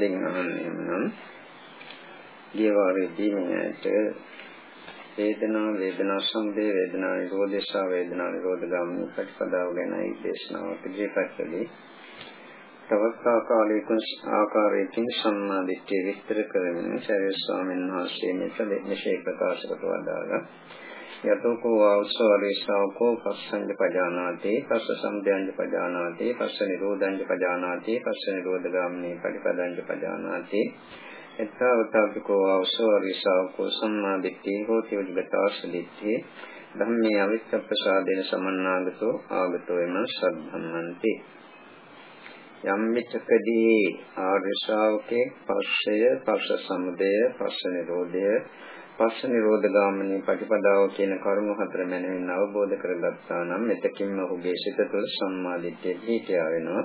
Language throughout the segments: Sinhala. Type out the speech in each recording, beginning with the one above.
හොඳින් අහන්නේ නම් ගියවාරේදී මෙයට වේදනා වේදනා සම්දේ වේදනා නිරෝධේශා වේදනා නිරෝධ ගාමී ප්‍රතිපදාව ගැනයි දේශනාවක් ඉදිරිපත් කළේ. තවත් ආකාරයකින් ආකාරයකින් සම්මාදිට්ඨිය විස්තර කරමින් ශරීර ස්වාමීන් වහන්සේ මෙසේ ප්‍රකාශ කොට වදාළා. යතෝකෝ ආවසෝරිසාවකෝ පස්සංජ පජානාති පස්ස සම්දයන්ජ පජානාති පස්ස නිරෝධංජ පජානාති පස්ස නිරෝධ ගාමිනී පටිපදංජ පජානාති. එත්තාවතාවකෝ ආවසෝරිසාවකෝ සම්මාදිට්ඨි හෝති උද්ගතාසදිට්ඨි ධම්මේ අවිච්ඡ ප්‍රසාදේන සමන්නාගතෝ ආගතෝ එම සද්ධම්මන්ති. යම් විචකදී ආර්ය ශ්‍රාවකේ පස්සය පස්ස සමුදය පස්ස නිරෝධය පස්ස නිරෝධ ගාමිනී ප්‍රතිපදාව කියන කරුණු හතර මැනවින් අවබෝධ කරගත්තා නම් මෙතකින්ම ඔහුගේ සිත තුළ සම්මාදිට්ඨිය පිහිටියා වෙනවා.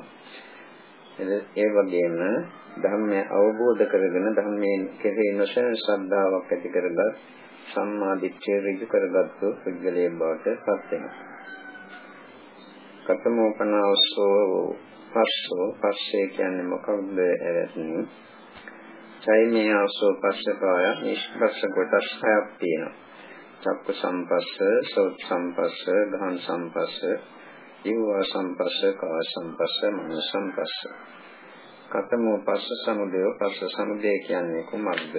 ඒ වගේම ධර්මය අවබෝධ කරගෙන ධර්මයෙන් කෙරෙහි නොසැලෙන ශ්‍රද්ධාවක් ඇති කරගත් සම්මාදිට්ඨිය ඍජු කරගත්තු පුද්ගලයෙක් බවට පත් වෙනවා. කතමෝපනාවසෝ පස්සෝ පස්සේ කියන්නේ මොකක්ද එවත්නි? චෛමේ ආසෝ පස්සකාය නිෂ්පස්ස කොටස් හයක් තියෙනවා. චක්ක සම්පස්ස, සෝත් සම්පස්ස, ගහන සම්පස්ස, ජීව සම්පස්ස, කාය සම්පස්ස, මන සම්පස්ස. කතමෝ පස්ස සමුදය පස්ස සමුදය කියන්නේ කුමක්ද?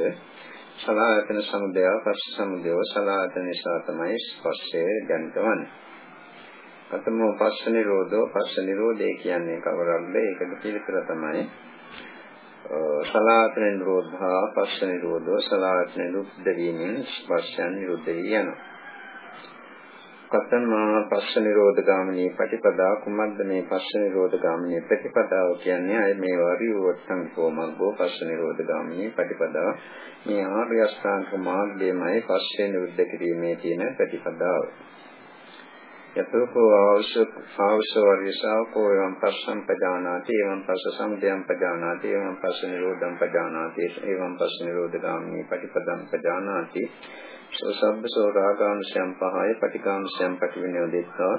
සලායතන සමුදය පස්ස සමුදය සලායතන නිසා තමයි ස්පර්ශය දැනගන්නේ. කතමෝ පස්ස නිරෝධෝ පස්ස නිරෝධය කියන්නේ කවරක්ද? ඒකට පිළිතුර තමයි සලායතන නිරෝධා පස්ස නිරෝධෝ සලායතන නිරුද්ධ වීමෙන් ස්පර්ශයන් නිරුද්ධ වී යනවා. කතම පස්ස නිරෝධ ගාමිනී ප්‍රතිපදා කුමද්ද මේ පස්ස නිරෝධ ගාමිනී ප්‍රතිපදාව කියන්නේ අය මේ වරියෝත්තම් කොමග්ගෝ පස්ස නිරෝධ ගාමිනී ප්‍රතිපදාව මේ ආර්ය අෂ්ටාංග මාර්ගයමයි පස්සේ නිරුද්ධ කිරීමේ තියෙන ප්‍රතිපදාව. යතෝකෝ ආවශ්‍ය ආවශ්‍ය වරිසාවකෝ එවං පස්සම් පජානාති එවං පස්ස සම්දයං පජානාති එවං පස්ස නිරෝධං පජානාති එවං පස්ස නිරෝධගාමී පටිපදං පජානාති සෝසබ්බසෝ රාගාංශයන් පහය පටිඝාංශයන් පටිවිනෝදෙත්තා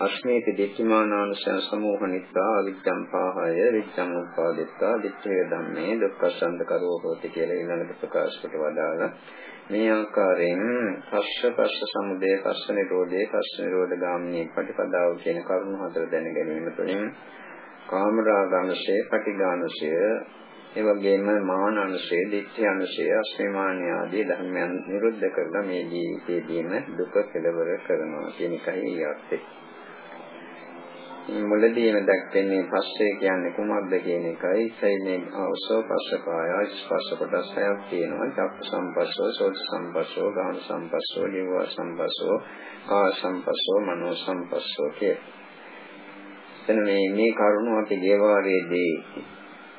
අස්මේති දිට්ඨිමානාංශයන් සමෝහනිත්වා අවිජ්ජං පහය විජ්ජං උපාදෙත්තා දිට්ඨිය ධම්මේ දුක්ඛසන්ද කරෝ හෝති කියලා ඊළඟට ප්‍රකාශ කොට වදාලා මේ ආකාරයෙන් පස්ස පස්ස සමුදය පස්ස නිරෝධය පස්ස නිරෝධ ගාමිනී ප්‍රතිපදාව කියන කරුණු හතර දැන ගැනීම තුළින් කාමරාගාංශය පටිඝානශය ඒ වගේම මානංශය දිට්ඨියංශය අස්මිමාන්‍ය ආදී ධර්මයන් නිරුද්ධ කරලා මේ ජීවිතයේදීම දුක කෙලවර කරනවා කියන එකයි අර්ථය. මුලදීම දැක්වෙන්නේ පස්සේ කියන්නේ කුමක්ද කියන එකයි. ඒයි මේ අවසෝ පස්සකාය ස්පර්ශ කොටස් හයක් තියෙනවා. චක්ක සම්පස්සෝ, සෝත සම්පස්සෝ, ගාන සම්පස්සෝ, ජීව සම්පස්සෝ, කාය සම්පස්සෝ, මනෝ සම්පස්සෝ කිය. එතන මේ මේ කරුණු අපි දේවාරයේදී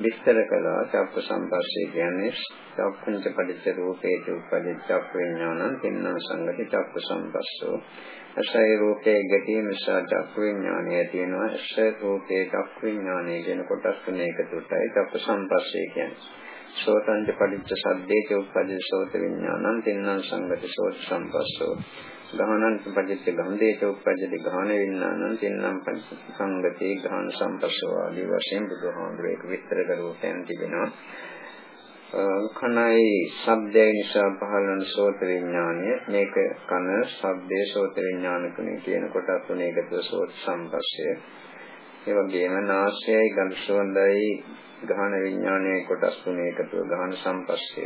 විස්තර කළා. චක්ක සම්පස්සේ කියන්නේ චක්කුංච පටිච්ච රූපේච උපදිච්ච චක්ක විඥානං තින්න සංගති චක්ක සම්පස්සෝ අසයි රූපේ ගැටීම නිසා චක්ක විඥානය තියෙනවා. අස රූපේ චක්ක විඥානය කියන කොටස් තුන එකතුටයි චක්ක සම්පස්සේ කියන්නේ. සෝතංච පටිච්ච සද්දේච උපදිච්ච සෝත විඥානං තින්න සංගති සෝත සම්පස්සෝ ගහනං පටිච්ච ගන්ධේච උපදිච්ච ගාන විඥානං තින්නම් සංගති ගාන සම්පස්සෝ ආදී වශයෙන් බුදුහාමුදුරේ විස්තර කරුවෝ තැන් තිබෙනවා. කනයි ශබ්දය නිසා පහළන සෝත විඥානය. මේක කන ශබ්දේ සෝත විඥාන තුනේ කියන කොටස් තුනේ එකතු සෝත සම්පස්සය. ඒ වගේම නාසයයි ගඳ සුවඳයි ගහන විඥානයේ කොටස් තුනේ එකතු ගහන සම්පස්සය.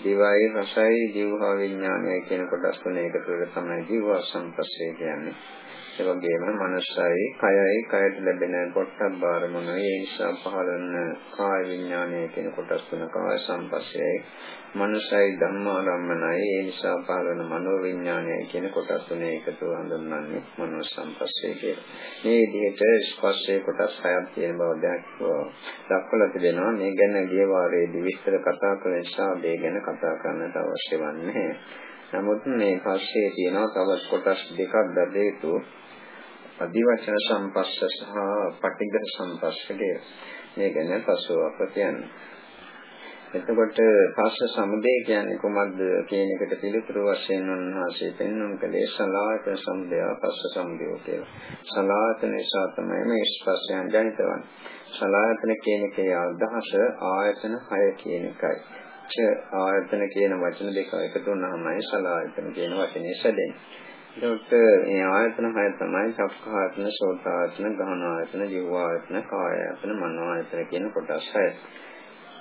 දිවයි රසයි ජීවහා විඥානය කියන කොටස් තුනේ එකතු තමයි ජීව සම්පස්සය කියන්නේ. ඒ වගේම මනසයි කයයි කයට ලැබෙන පොට්ටබ්බ අරමුණ ඒ නිසා පහළන කාය විඥානය කියන කොටස් තුන කාය සම්පස්සයයි මනසයි ධම්මාරම්මනයි ඒ නිසා පහළන මනෝ විඥානය කියන කොටස් තුන එකතු හඳුන්වන්නේ මනෝ සම්පස්සය කියලා. මේ විදිහට ස්පර්ශයේ කොටස් හයක් තියෙන බව දක්වලා තිබෙනවා. මේ ගැන ගිය වාරයේදී විස්තර කතා කළ නිසා මේ ගැන කතා කරන්නට අවශ්‍ය වන්නේ නමුත් මේ පස්සේ තියෙනවා තවත් කොටස් දෙකක් දැදේතු අදිවචන සම්පස්ස සහ පටිඝ සම්පස්ස මේ ගැන පසුව අප කියන්නේ. එතකොට පස්ස සමුදය කියන්නේ කොහොමද කියන එකට පිළිතුරු වශයෙන් උන්වහන්සේ පෙන්වන කලේ සලායතන සමුදය පස්ස සමුදය කියලා. සලායතන නිසා තමයි මේ ස්පර්ශයන් ජනිත වන්නේ. සලායතන කියන එකේ අදහස ආයතන 6 කියන එකයි. ච ආයතන කියන වචන දෙක එකතු වුණාමයි සලායතන කියන වචනේ සැදෙන්නේ. එතකොට මේ ආයතන හය තමයි චක්ඛායතන, සෝතායතන, ගහනායතන, ජීවායතන, කායායතන, මනෝආයතන කියන කොටස් හය.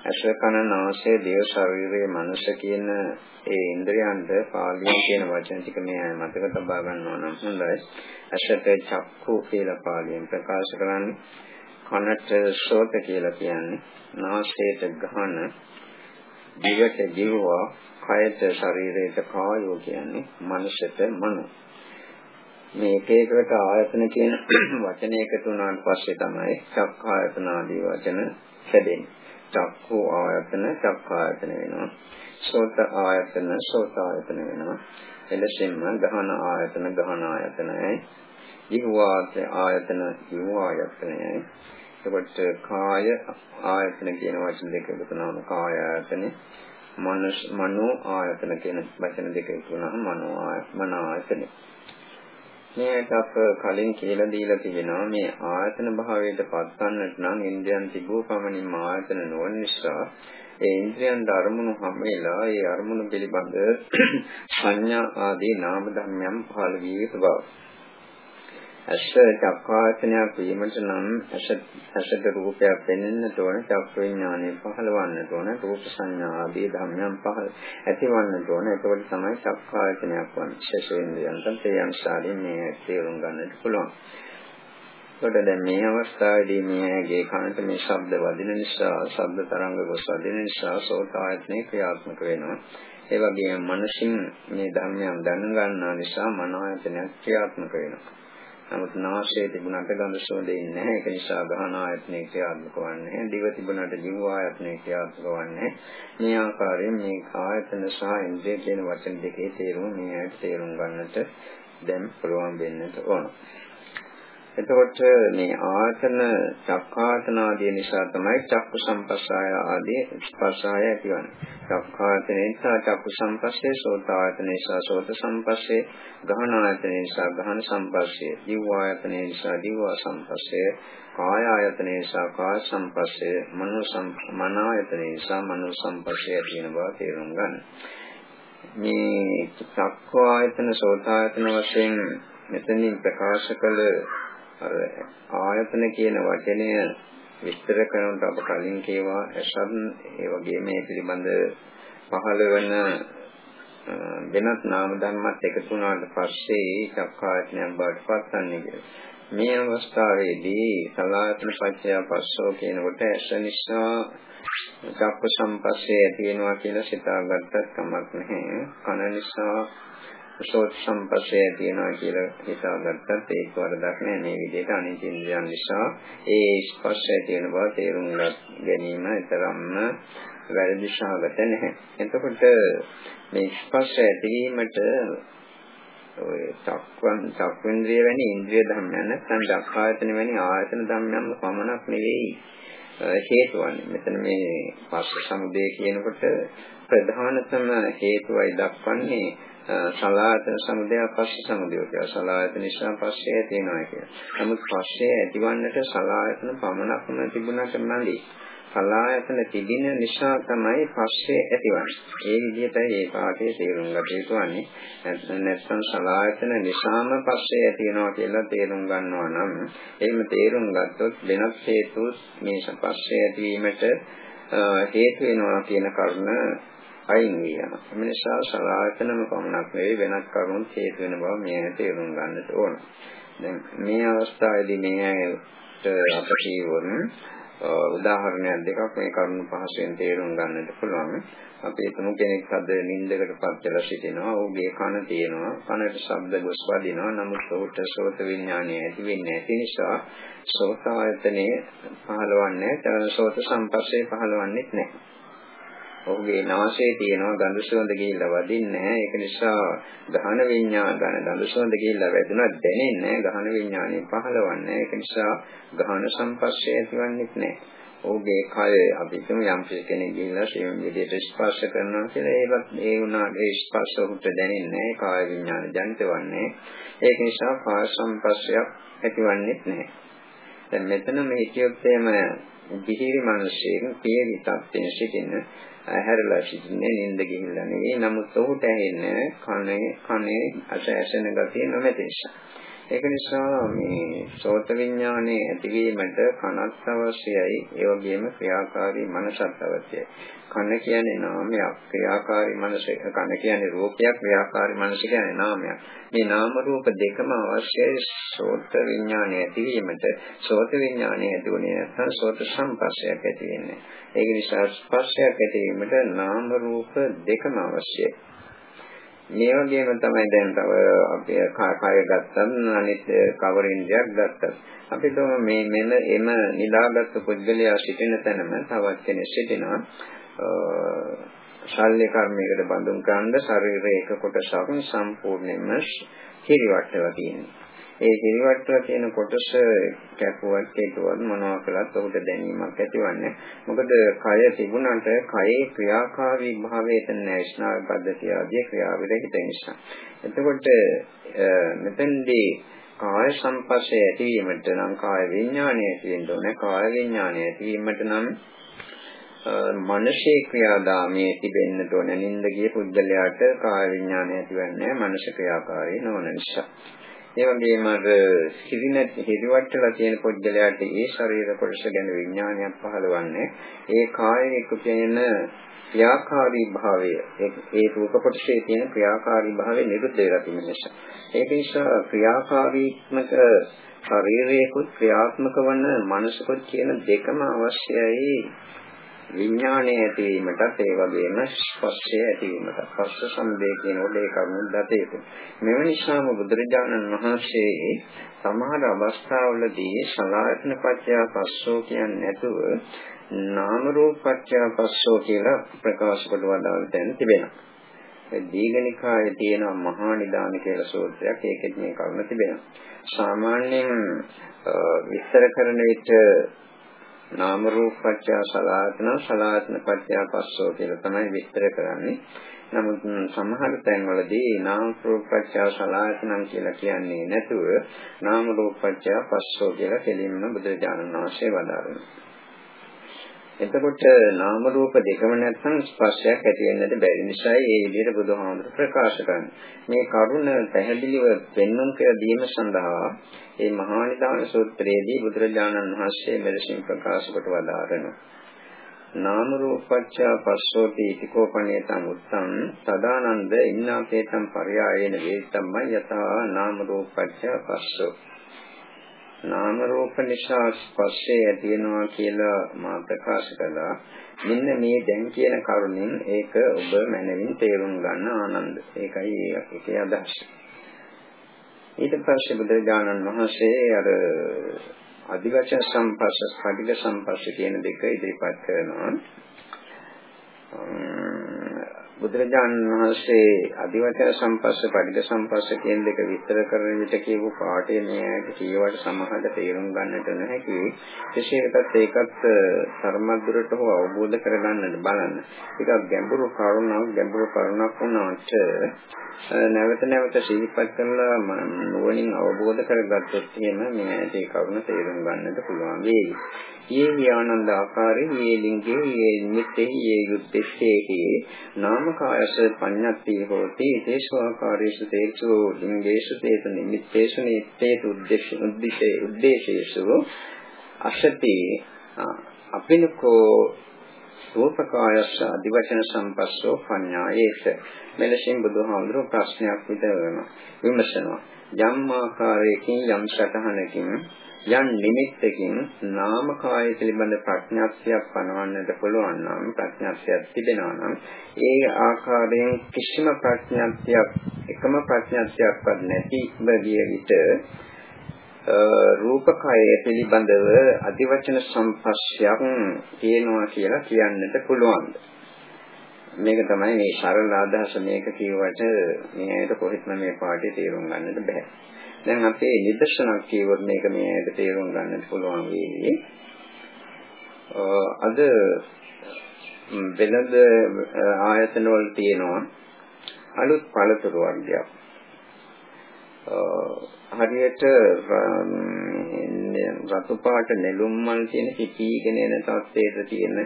ඇස කන නාසය දේව ශරීරයේ මනස කියන ඒ ඉන්ද්‍රයන්ට පාලියෙන් කියන වචන ටික මේ මතක තබා ගන්නවා නම් හොඳයි. ඇසට චක්ඛු කියලා පාලියෙන් ප්‍රකාශ කරන්නේ. කනට ශෝත කියලා කියන්නේ. නාසයට ගහන දිවට ජීවවා කයට ශරීරයට කායෝ කියන්නේ මනසට මනෝ මේ එක එකකට ආයතන කියන වචනේ එකතු වුණාට පස්සේ තමයි චක්ඛායතන ආදී වචන හැදෙන්නේ. චක්ඛු ආයතන චක්ඛායතන වෙනවා. සෝත ආයතන සෝත ආයතන වෙනවා. එලෙසින්ම ගහන ආයතන ගහන ආයතනයි. ජීවාත ආයතන ජීව ආයතනයි. එතකොට කාය ආයතන කියන වචන දෙක එකතු වුණාම කාය ආයතනේ මනස් මනෝ ආයතන කියන වචන දෙක එකතු වුණාම මනෝ ආයතන ආයතනේ මේකට අප කලින් කියලා දීලා තිබෙනවා මේ ආයතන භාවයට පත්වන්නට නම් ඉන්ද්‍රයන් තිබූ පමණින් ආයතන නොවන නිසා ඒ ඉන්ද්‍රයන් ධර්මණු හැම වෙලා ඒ අරමුණු පිළිබඳ සංඥා ආදී නාම ධර්මයන් පහළ වී යුතු බව. ඇස චක්කාසනයක් වීමට නම් ඇසට රූපයක් පෙනෙන්නට ඕන චක්ක විඥානය පහළවන්නට ඕන රූප සංඥා ආදී ධර්මයන් පහළ ඇතිවන්නට ඕන. එතකොට තමයි චක්කාසනයක් වන්නේ. ශේෂේන්ද්‍රයන්ට තේයන් ශාලින් මේ තේරුම් ගන්නට පුළුවන්. එතකොට දැන් මේ අවස්ථාවේදී මේගේ කනට මේ ශබ්ද වදින නිසා ශබ්ද තරංග ගොස් වදින නිසා සෝත ආයතනේ ක්‍රියාත්මක වෙනවා. ඒ වගේම මනසින් මේ ධර්මයන් දැනගන්නා නිසා මන ආයතනයක් ක්‍රියාත්මක වෙනවා. නමුත් නාසයේ තිබුණාට ගඳ සුවඳ නැහැ. ඒක නිසා ගහන ආයතනයේ ක්‍රියාත්මක වන්නේ. දිව තිබුණාට ජීව ආයතනයේ ක්‍රියාත්මක වන්නේ. මේ ආකාරයෙන් මේ ආයතන සහ ඉන්ද්‍රිය කියන වචන දෙකේ තේරුම මේ ඇයි තේරුම් ගන්නට දැන් පුළුවන් වෙන්නට ඕන. එතකොට මේ ආයතන චක්කාතන ආදී නිසා තමයි චක්කු සම්පස්සාය ආදී ස්පර්ශාය ඇතිවන්නේ. චක්කාතන නිසා චක්කු සම්පස්සේ, සෝතායතන නිසා සෝත සම්පස්සේ, ගහන ආයතන නිසා ගහන සම්පස්සේ, දිව්ව ආයතන නිසා දිව්ව සම්පස්සේ, කාය ආයතන නිසා කාය සම්පස්සේ, මනෝ මන ආයතන නිසා මනෝ සම්පස්සේ කියන බව තේරුම් ගන්න. මේ චක්කු ආයතන සෝතායතන වශයෙන් මෙතනින් ප්‍රකාශ කළ අර ආයතන කියන වචනය විස්තර කරනකොට අප කලින් කියවා ඇසත් ඒ වගේ මේ පිළිබඳ පහළ වෙන වෙනත් නාම ධර්මات එකතු වුණාට පස්සේ චක්කායතනයන් බවට පත්වන්නේ කියලා. මේ අවස්ථාවේදී සලායතන පත්‍ය පස්සෝ කියනකොට ඇස නිසා චක්ක සම්පස්සේ ඇති වෙනවා කියලා සිතාගත්තත් කමක් නැහැ. කන නිසා සෝත් සම්පස්සේ තියෙනවා කියලා හිතාගත්තත් ඒක වරදක් නෑ මේ විදිහට අනිත්‍යයන් නිසා ඒ ස්පර්ශය තියෙන බව තේරුම් ගැනීම තරම්ම වැරදි ශාගත නැහැ. එතකොට මේ ස්පර්ශය ඇතිවීමට ඔය චක්වන් චක්වෙන්ද්‍රිය වැනි ඉන්ද්‍රිය ධර්මයන් නැත්නම් දක්ඛායතන වැනි ආයතන ධර්මයන් පමණක් නෙවෙයි හේතු වන්නේ. මෙතන මේ පස්ස සමුදය කියනකොට ප්‍රධානතම හේතුවයි දක්වන්නේ සලායතන සමුදය පස්ස සමුදය කියලා. සලායතන නිසා පස්සේ තියෙනවා කියලා. නමුත් පස්සේ ඇතිවන්නට සලායතන පමණක්ම තිබුණාට නැලි. සලායතන තිබෙන නිසා තමයි පස්සේ ඇතිවන්නේ. ඒ විදිහට මේ පාඩේ තේරුම් ගත යුතුන්නේ. නැත්නම් සලායතන නිසාම පස්සේ ඇතිවෙනවා කියලා තේරුම් ගන්නවා නම් එහෙම තේරුම් ගත්තොත් වෙනත් හේතු මේ පස්සේ ඇතිවීමට හේතු වෙනවා කියන කරුණ අයින් වී යනවා. එම නිසා සලායතනම පමණක් නෙවෙයි වෙනත් කරුණු හේතු වෙන බව මේ තේරුම් ගන්නට ඕන. දැන් මේ අවස්ථාවේදී මේ ඇයට අප කියවන උදාහරණයක් දෙකක් මේ කරුණු පහසෙන් තේරුම් ගන්නට පුළුවන්. අපි හිතමු කෙනෙක් අද නිින්දකටපත් වෙලා සිටිනවා. ඔහුගේ කන තියෙනවා. කනට ශබ්ද ගොස් වදිනවා. නමුත් ඔහුට සෝත විඥානය ඇති වෙන්නේ නැති නිසා සෝත ආයතනයේ පහළවන්නේ සෝත සම්පස්සේ පහළවන්නේ නැහැ. ඔහුගේ නාසයේ තියෙනවා ගඳ සුවඳ ගිහිල්ලා වදින්නේ නැහැ. ඒක නිසා ගහන විඤ්ඤාණ ගන්න ගඳ සුවඳ ගිහිල්ලා වැදුනත් දැනෙන්නේ නැහැ. ගහන විඤ්ඤාණය පහළවන්නේ. ඒක නිසා ගහන සම්පස්සේ ඇතිවන්නේත් නැහැ. ඔහුගේ කය අපි තුමු යම් කෙනෙක් ගිහිල්ලා ශ්‍රේණ විදියට ස්පර්ශ කරනවා කියලා ඒවත් ඒ වුණාට ඒ ස්පර්ශ උට දැනෙන්නේ නැහැ කාය විඥාන ජනිතවන්නේ ඒක නිසා කාය සම්පස්සයක් ඇතිවන්නේ නැහැ දැන් මෙතන මේ කියොත් එහෙම දිහිරි මිනිසෙක් පියවි තත්ත්වයෙන් සිටින හැරලා සිටින්නේ නිින්ද ගිහිල්ලා නෙවෙයි. නමුත් ඔහුට ඇහෙන්නේ කනේ කනේ අස ඇසෙන ගතිය නොමැති නිසා. ඒක නිසා මේ සෝත විඥානයේ ඇතිවීමට කනත් අවශ්‍යයි. ඒ වගේම ක්‍රියාකාරී මනසත් අවශ්‍යයි. කන කියන්නේ නාමයක්. ක්‍රියාකාරී මනස කන කියන්නේ රූපයක්. ක්‍රියාකාරී මනස කියන්නේ නාමයක්. මේ නාම රූප දෙකම අවශ්‍යයි සෝත විඥානයේ ඇතිවීමට. සෝත විඥානයේ ඇතිවන්නේ නැත්නම් සෝත සම්පස්සයක් ඇති වෙන්නේ. ඒක නිසා ස්පර්ශයක් ඇතිවීමට නාම රූප දෙකම අවශ්‍යයි. මේ වගේම තමයි දැන් තව අපි කාය ගත්තත් අනිත් කවර ඉන්ද්‍රියක් ගත්තත්. අපි තම මේ මෙන්න එම නිදාගත් පුද්ගලයා සිටින තැනම තවත් කෙනෙක් සිටිනවා. ශල්්‍ය කර්මයකට බඳුන් කරන්න ශරීරයේ එක කොටසක් සම්පූර්ණයෙන්ම හිරිවට්ටලා තියෙනවා. ඒ හිරිවට්ටලා තියෙන කොටස කැපුවත් කෙටුවත් මොනවා කළත් ඔහුට දැනීමක් ඇතිවන්නේ. මොකද කය තිබුණාට කයේ ක්‍රියාකාරී භාවයට නැෂනල් පද්ධතිය ආදී ක්‍රියාවල හිත නිසා. එතකොට මෙතෙන්දී කාය සංපස්සේ ඇතිවීමට නම් කාය විඥානය ඇතිවෙන්න ඕනේ. කාය විඥානය ඇතිවීමට නම් මනසේ ක්‍රියාදාමයේ තිබෙන්න ඕන නින්ද ගිය පුද්ගලයාට කාය විඥානය ඇතිවන්නේ මනස ක්‍රියාකාරී නොවන නිසා. ඒ වගේම අර හිරින හිරිවට්ටලා තියෙන පොඩ්ඩලයට ඒ ශරීර කොටස ගැන විඥානයක් පහළවන්නේ ඒ කායයේ කුපෙන ක්‍රියාකාරී භාවය. ඒ රූප කොටසේ තියෙන ක්‍රියාකාරී භාවය නිරුද්ධ වෙලා තියෙන නිසා. ඒක නිසා ක්‍රියාකාරීත්මක ශරීරයකුත් ක්‍රියාත්මක වන මනසකුත් කියන දෙකම අවශ්‍යයි විඥානය ඇතිවීමටත් ඒ වගේම ස්පර්ශය ඇතිවීමට ස්පර්ශ සම්දේ කියන ඔබේ කරුණු දතේතු. මෙව නිසාම බුදුරජාණන් වහන්සේ සමහර අවස්ථාවලදී සලායතන පත්‍ය පස්සෝ කියන්නේ නැතුව නාම රූප පත්‍ය පස්සෝ කියලා ප්‍රකාශ කොට වදාළ තැන තිබෙනවා. දීඝනිකායේ තියෙන මහා නිදාන කියලා සූත්‍රයක් ඒකෙත් මේ කරුණ තිබෙනවා. සාමාන්‍යයෙන් විස්තර කරන විට නාම රූප පත්‍ය සලආතන සලආතන පත්‍ය පස්සෝ කියලා තමයි විස්තර කරන්නේ. නමුත් සමහර තැන්වලදී නාම රූප පත්‍ය සලආතනම් කියලා කියන්නේ නැතුව නාම රූප පත්‍ය පස්සෝ කියලා කෙලින්ම බුදුරජාණන් වහන්සේ වදාරනවා. එතකොට නාම රූප දෙකම නැත්නම් ස්පර්ශයක් ඇති වෙන්නට බැරි නිසා ඒ විදිහට බුදුහාමුදුර ප්‍රකාශ කරනවා. මේ කරුණ පැහැදිලිව පෙන්වන්න කියලා දීම සඳහා මේ මහා නිදාන සූත්‍රයේදී බුදුරජාණන් වහන්සේ මෙලෙසින් ප්‍රකාශ කොට වදාරනවා. නාම රූපච්ඡ පස්සෝති ඉතිකෝපණේතං උත්තං සදානන්ද ඉන්නාපේතං පරයායේන වේතම්මයි යතා නාම රූපච්ඡ පස්සෝ නාම රූප නිසා ස්පර්ශය ඇති වෙනවා කියලා මා ප්‍රකාශ කළා. මෙන්න මේ දැන් කියන කරුණෙන් ඒක ඔබ මනමින් තේරුම් ගන්න ආනන්ද. ඒකයි ඒකේ අදහස. ඊට පස්සේ බුදුරජාණන් වහන්සේ අර අධිවචන සම්පස්ස, ස්පටික සම්පස්ස කියන දෙක ඉදිරිපත් කරනවා. බුදුරජාණන් වහන්සේ අදිවචන සම්පස්ස පරිද සම්පස්ස කියන දෙක විස්තර කරන විට කියපු පාඩේ මෙයාට කියවට සමහරට තේරුම් ගන්නට නැහැ. විශේෂයෙන්ත් ඒකත් ධර්මද්දරට හෝ අවබෝධ කරගන්නට බලන්න. ඒක ගැඹුරු කරුණක් ගැඹුරු කරුණක් වුණාට නැවත නැවත සිහිපත් කරලා නුවණින් අවබෝධ කරගත්තොත් එහෙම මෙයාට ඒ කරුණ තේරුම් ගන්නට පුළුවන් වෙයි. යේ ඥානන්ද ආකාරේ යේ ලිංගේ යේ නිමිත්තේ යේ යුද්ධේහි නාමකායස පඤ්ඤත්ති හෝති. තේසෝ ආකාරේසු තේසෝ ලිංගේසු තේත නිමිත්තේසු නිත්තේත උද්දේශ උද්දේශේ උද්දේශේසු අශති අපිනකෝ රූපකායස්ස අධිවචන සම්පස්සෝ පඤ්ඤායේස. මෙලෙසින් බුදුහාමුදුරුවෝ ප්‍රශ්නයක් විතරනවා විමසනවා. යම් ආකාරයකින් යම් සතහනකින් යම් නිමිත්තකින් නාම කාය පිළිබඳ ප්‍රඥාක්ෂයක් පනවන්නට පුළුවන් නම් ප්‍රඥාක්ෂයක් තිබෙනවා නම් ඒ ආකාරයෙන් කිසිම ප්‍රඥාක්ෂයක් එකම ප්‍රඥාක්ෂයක්වත් නැති බැගිය විට රූපකය පිළිබඳව අධිවචන සම්පස්සයක් තියෙනවා කියලා කියන්නට පුළුවන්. මේක තමයි මේ සරල අදහස මේක කියවට මේ ඇයිද කොහෙත්ම මේ පාඩේ තේරුම් ගන්නට බෑ. දැන් අපේ නිදර්ශනක් කියවොත් මේක මේ ඇයිද තේරුම් ගන්නට පුළුවන් වෙන්නේ. අද වෙළඳ ආයතන වල තියෙනවා අලුත් පළතුරු වර්ගයක්. හරියට රතු පාට නෙළුම් මල් කියන පිපීගෙන එන තත්ත්වයට තියෙන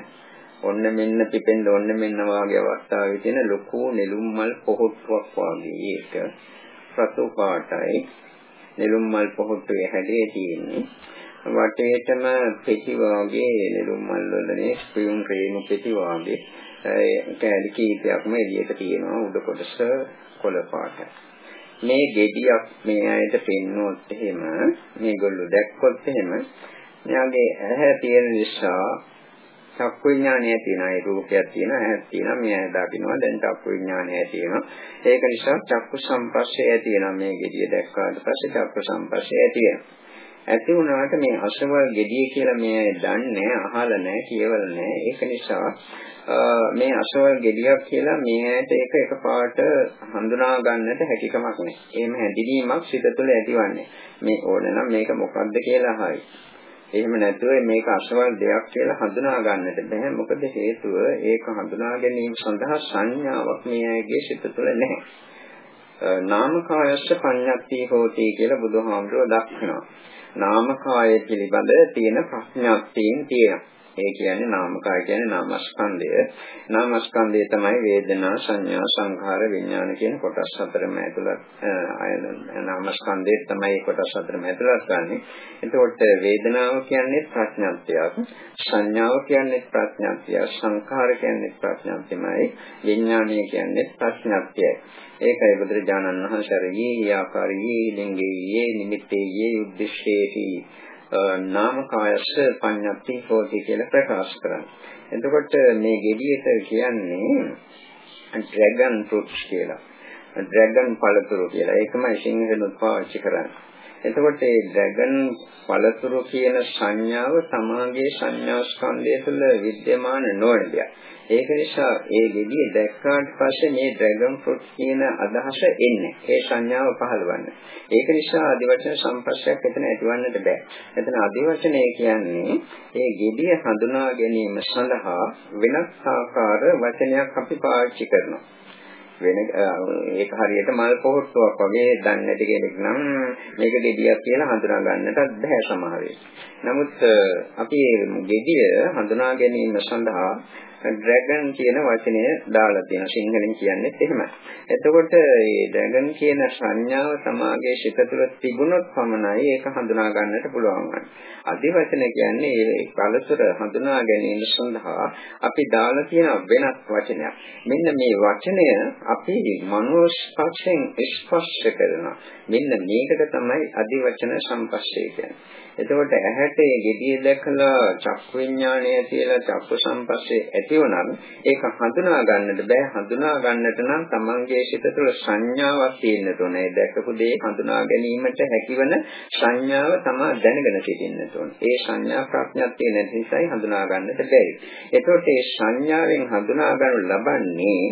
ඔන්න මෙන්න පිපෙන්න ඔන්න මෙන්න වාගේ අවස්ථාවේ තියෙන ලොකු නෙළුම් මල් පොහොට්ටුවක් වාගේ ඒක රතු පාටයි නෙළුම් මල් පොහොට්ටුවේ හැඩේ තියෙන්නේ. වටේටම පෙති වාගේ නෙළුම් මල් වලනේ ස්ප්‍රියුම් රේණු පෙති වාගේ කෑලි කීපයක්ම එළියට තියෙනවා උඩ කොටස කොළ පාටයි මේ gediyak මේ අයට පෙන්වුවොත් එහෙම මේගොල්ලෝ දැක්කොත් එහෙම මෙයාගේ ඇහැ තියෙන නිසා චක්කු විඥානය තියෙනවා ඒ රූපයක් තියෙනවා ඇහක් තියෙනවා මේ ඇහ දකින්නවා දැන් චක්කු විඥානය තියෙනවා ඒක නිසා චක්කු සංපස්සය තියෙනවා මේ gediya දැක්කාට පස්සේ චක්කු සංපස්සය තියෙනවා ඇති වුණාට මේ අසවල් gediye කියලා මේ දන්නේ අහලා නැහැ කියවල නැහැ ඒක නිසා මේ අසවල් gediyak කියලා මේ ඇයට ඒක එකපාරට හඳුනා ගන්නට හැකියාවක් නැහැ. එහෙම හැඳිනීමක් සිත තුළ ඇතිවන්නේ. මේ ඕනනම් මේක මොකක්ද කියලා අහයි. එහෙම නැතුව මේක අසවල් දෙයක් කියලා හඳුනා ගන්නට බෑ. මොකද හේතුව ඒක හඳුනා ගැනීම සඳහා සංඥාවක් මේ ඇයගේ සිත තුළ නැහැ. නාමකායස්ස පඤ්ඤත්ති හෝති කියලා බුදුහාමුදුරුවෝ දක්වනවා. නාමකාය පිළිබඳ තියෙන ප්‍රඥාක්තියින් තියෙනවා. ඒ කියන්නේ නාමකාය කියන්නේ නාමස්කන්ධය. නාමස්කන්ධය තමයි වේදනා, සංඥා, සංඛාර, විඥාන කියන කොටස් හතරම ඇතුළත් නාමස්කන්ධය තමයි කොටස් හතරම ඇතුළත් ගන්නේ. එතකොට වේදනාව කියන්නේ ප්‍රඥාත්යක්, සංඥාව කියන්නේ ප්‍රඥාත්යක්, සංඛාර කියන්නේ ප්‍රඥාත්‍යමයි, විඥානය කියන්නේ ප්‍රඥාත්‍යයි. ඒකයි බුදුරජාණන් වහන්සේ ඊ ආකාරයේ ලිංගයේ නිමිත්තේ උද්දේශේටි නාමකායස්ස පඤ්ඤප්ති හෝති කියලා ප්‍රකාශ කරන්නේ. එතකොට මේ gediයට කියන්නේ ඩ්‍රැගන් ෆෘට්ස් කියලා. ඩ්‍රැගන් පළතුරු කියලා. ඒකමයි සිංහලෙන් පාවිච්චි කරන්නේ. එතකොට මේ ඩ්‍රැගන් පළතුරු කියන සංඥාව සමාගයේ සංඥා ස්කන්ධය තුළ विद्यमान නොවන දෙයක්. ඒක නිසා ඒ ගෙඩිය දැක්කාට පස්සේ මේ ඩ්‍රැගන් ෆෘට් කියන අදහස එන්නේ. ඒ සංඥාව පහළවන්නේ. ඒක නිසා අදිවචන සම්පස්සයක් එතන ඇතිවන්නට බෑ. එතන අදිවචනය කියන්නේ ඒ ගෙඩිය හඳුනා ගැනීම සඳහා වෙනස් ආකාර වචනයක් අපි පාවිච්චි කරනවා. වෙන ඒක හරියට මල් පොහොට්ටුවක් වගේ දන්නේ නැති කෙනෙක් නම් මේක ගෙඩියක් කියලා හඳුනා ගන්නට බැහැ සමහර නමුත් අපි ගෙඩිය හඳුනා ගැනීම සඳහා ඩ්‍රැගන් කියන වචනය දාලා තියෙනවා සිංහලෙන් කියන්නේ එහෙමයි. එතකොට මේ ඩ්‍රැගන් කියන සංඥාව සමාගයේ සිත තුළ තිබුණොත් පමණයි ඒක හඳුනා ගන්නට පුළුවන් වන්නේ. අදිවචන කියන්නේ මේ කලතර හඳුනා ගැනීම සඳහා අපි දාලා තියෙන වෙනත් වචනයක්. මෙන්න මේ වචනය අපි මනෝස්පර්ශයෙන් ස්පර්ශ කරනවා. මෙන්න මේකට තමයි අදිවචන සම්පස්සේ කියන්නේ. එතකොට ඇහැට ඒ gediye දැකලා චක්කු විඥාණය කියලා චක්කු සංපස්සේ ඇතිවනම් ඒක හඳුනා ගන්නට බෑ. හඳුනා ගන්නට නම් තමන්ගේ සිත තුළ සංඥාවක් තියෙන්න ඕනේ. දැකපු දේ හඳුනා ගැනීමට හැකිවන සංඥාව තමයි දැනගෙන සිටින්න ඕනේ. ඒ සංඥා ප්‍රඥාත්ය නැති නිසායි හඳුනා ගන්නට බැරි. එතකොට ඒ සංඥාවෙන් හඳුනා ගන්නු ලබන්නේ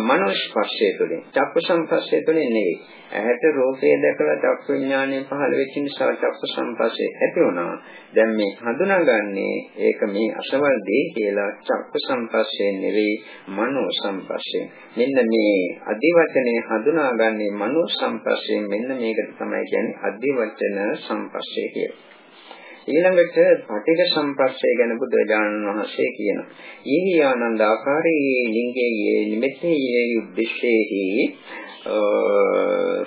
මනෝස්පර්ශය තුළින් චක්ක සංපස්සේ තුළින් නෙවෙයි. ඇහැට රූපේ දැකලා චක්ක විඥානය පහළ වෙච්ච නිසා චක්ක සංපස්සේ ඇති වුණා. දැන් මේ හඳුනාගන්නේ ඒක මේ අසවල් දේ කියලා චක්ක සංපස්සේ නෙවෙයි මනෝ සංපස්සේ. මෙන්න මේ අදිවචනේ හඳුනාගන්නේ මනෝ සංපස්සේ මෙන්න මේකට තමයි කියන්නේ අදිවචන සංපස්සේ කියලා. ඊළඟට පටිඝ සම්පස්සේ ගැන බුදුරජාණන් වහන්සේ කියනවා. ඊහි ආනන්ද ආකාරයේ ලිංගයේ නිමෙත්තේ උද්දේශේහි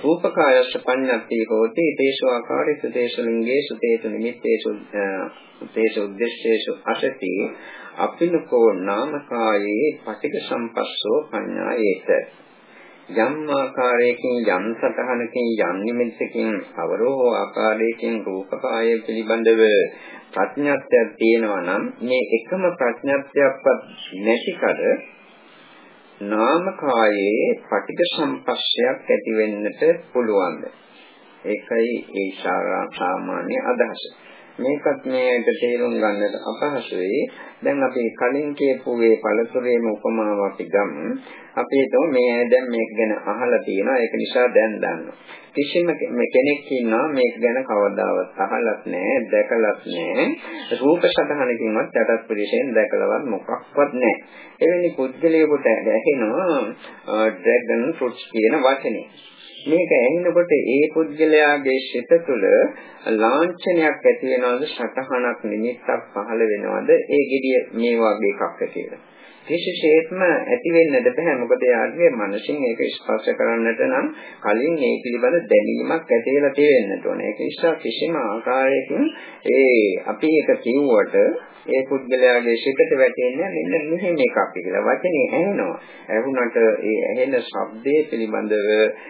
රූපකායස්ස පඤ්ඤත්ති හෝති තේසෝ ආකාරේසු තේසලිංගේසු තේසු නිමිත්තේසු තේසු උද්දේශේසු අසති අපිනකෝ නාමකායේ පටිඝ සම්පස්සෝ පඤ්ඤායේත යම් ආකාරයකින් යම් සතහනකින් යම් නිමිත්තකින් අවරෝ ආකාරයකින් රූපකාය පිළිබඳව ප්‍රඥාත්යක් තියෙනවා නම් මේ එකම ප්‍රඥාත්යක්වත් නැති කල නාමකායේ පටික සම්පස්සයක් ඇති වෙන්නට පුළුවන්ද? ඒකයි ඒ සාමාන්‍ය අදහස. මේකත් මේකට තේරුම් ගන්නට අපහසුයි. දැන් අපි කලින් කියපු මේ පළතුරේම උපමාව අපි ගමු. අපි හිතමු මේ දැන් මේක ගැන අහලා තියෙනවා. ඒක නිසා දැන් දන්නවා. කිසිම කෙනෙක් ඉන්නවා මේක ගැන කවදාවත් අහලත් නැහැ, දැකලත් නැහැ. රූප සතහනකින්වත් යටත් ප්‍රදේශයෙන් දැකලවත් මොකක්වත් නැහැ. එවැනි පුද්ගලයෙකුට ඇහෙනවා ඩ්‍රැගන් ෆෘට්ස් කියන වචනේ. මේක ඇහෙනකොට ඒ පුද්ගලයාගේ සිත තුළ ලාංඡනයක් ඇති වෙනවද සටහනක් නිමිත්තක් පහළ වෙනවද ඒ gediya මේ වගේ එකක් කියලා. විශේෂයෙන්ම ඇති වෙන්නද බෑ මොකද යාගේ මනසින් ඒක ස්පර්ශ කරන්නට නම් කලින් ඒ පිළිබඳ දැනීමක් ඇති වෙලා තියෙන්නට ඕනේ. ඒක නිසා කිසිම ආකාරයකින් ඒ අපි ඒක කිව්වට ඒ පුද්ගලයාගේ සිතට වැටෙන්නේ මෙන්න මෙහෙම එකක් කියලා. වචනේ ඇහෙනවා. ඇහුනට ඒ ඇහෙන ශබ්දයේ පිළිබඳව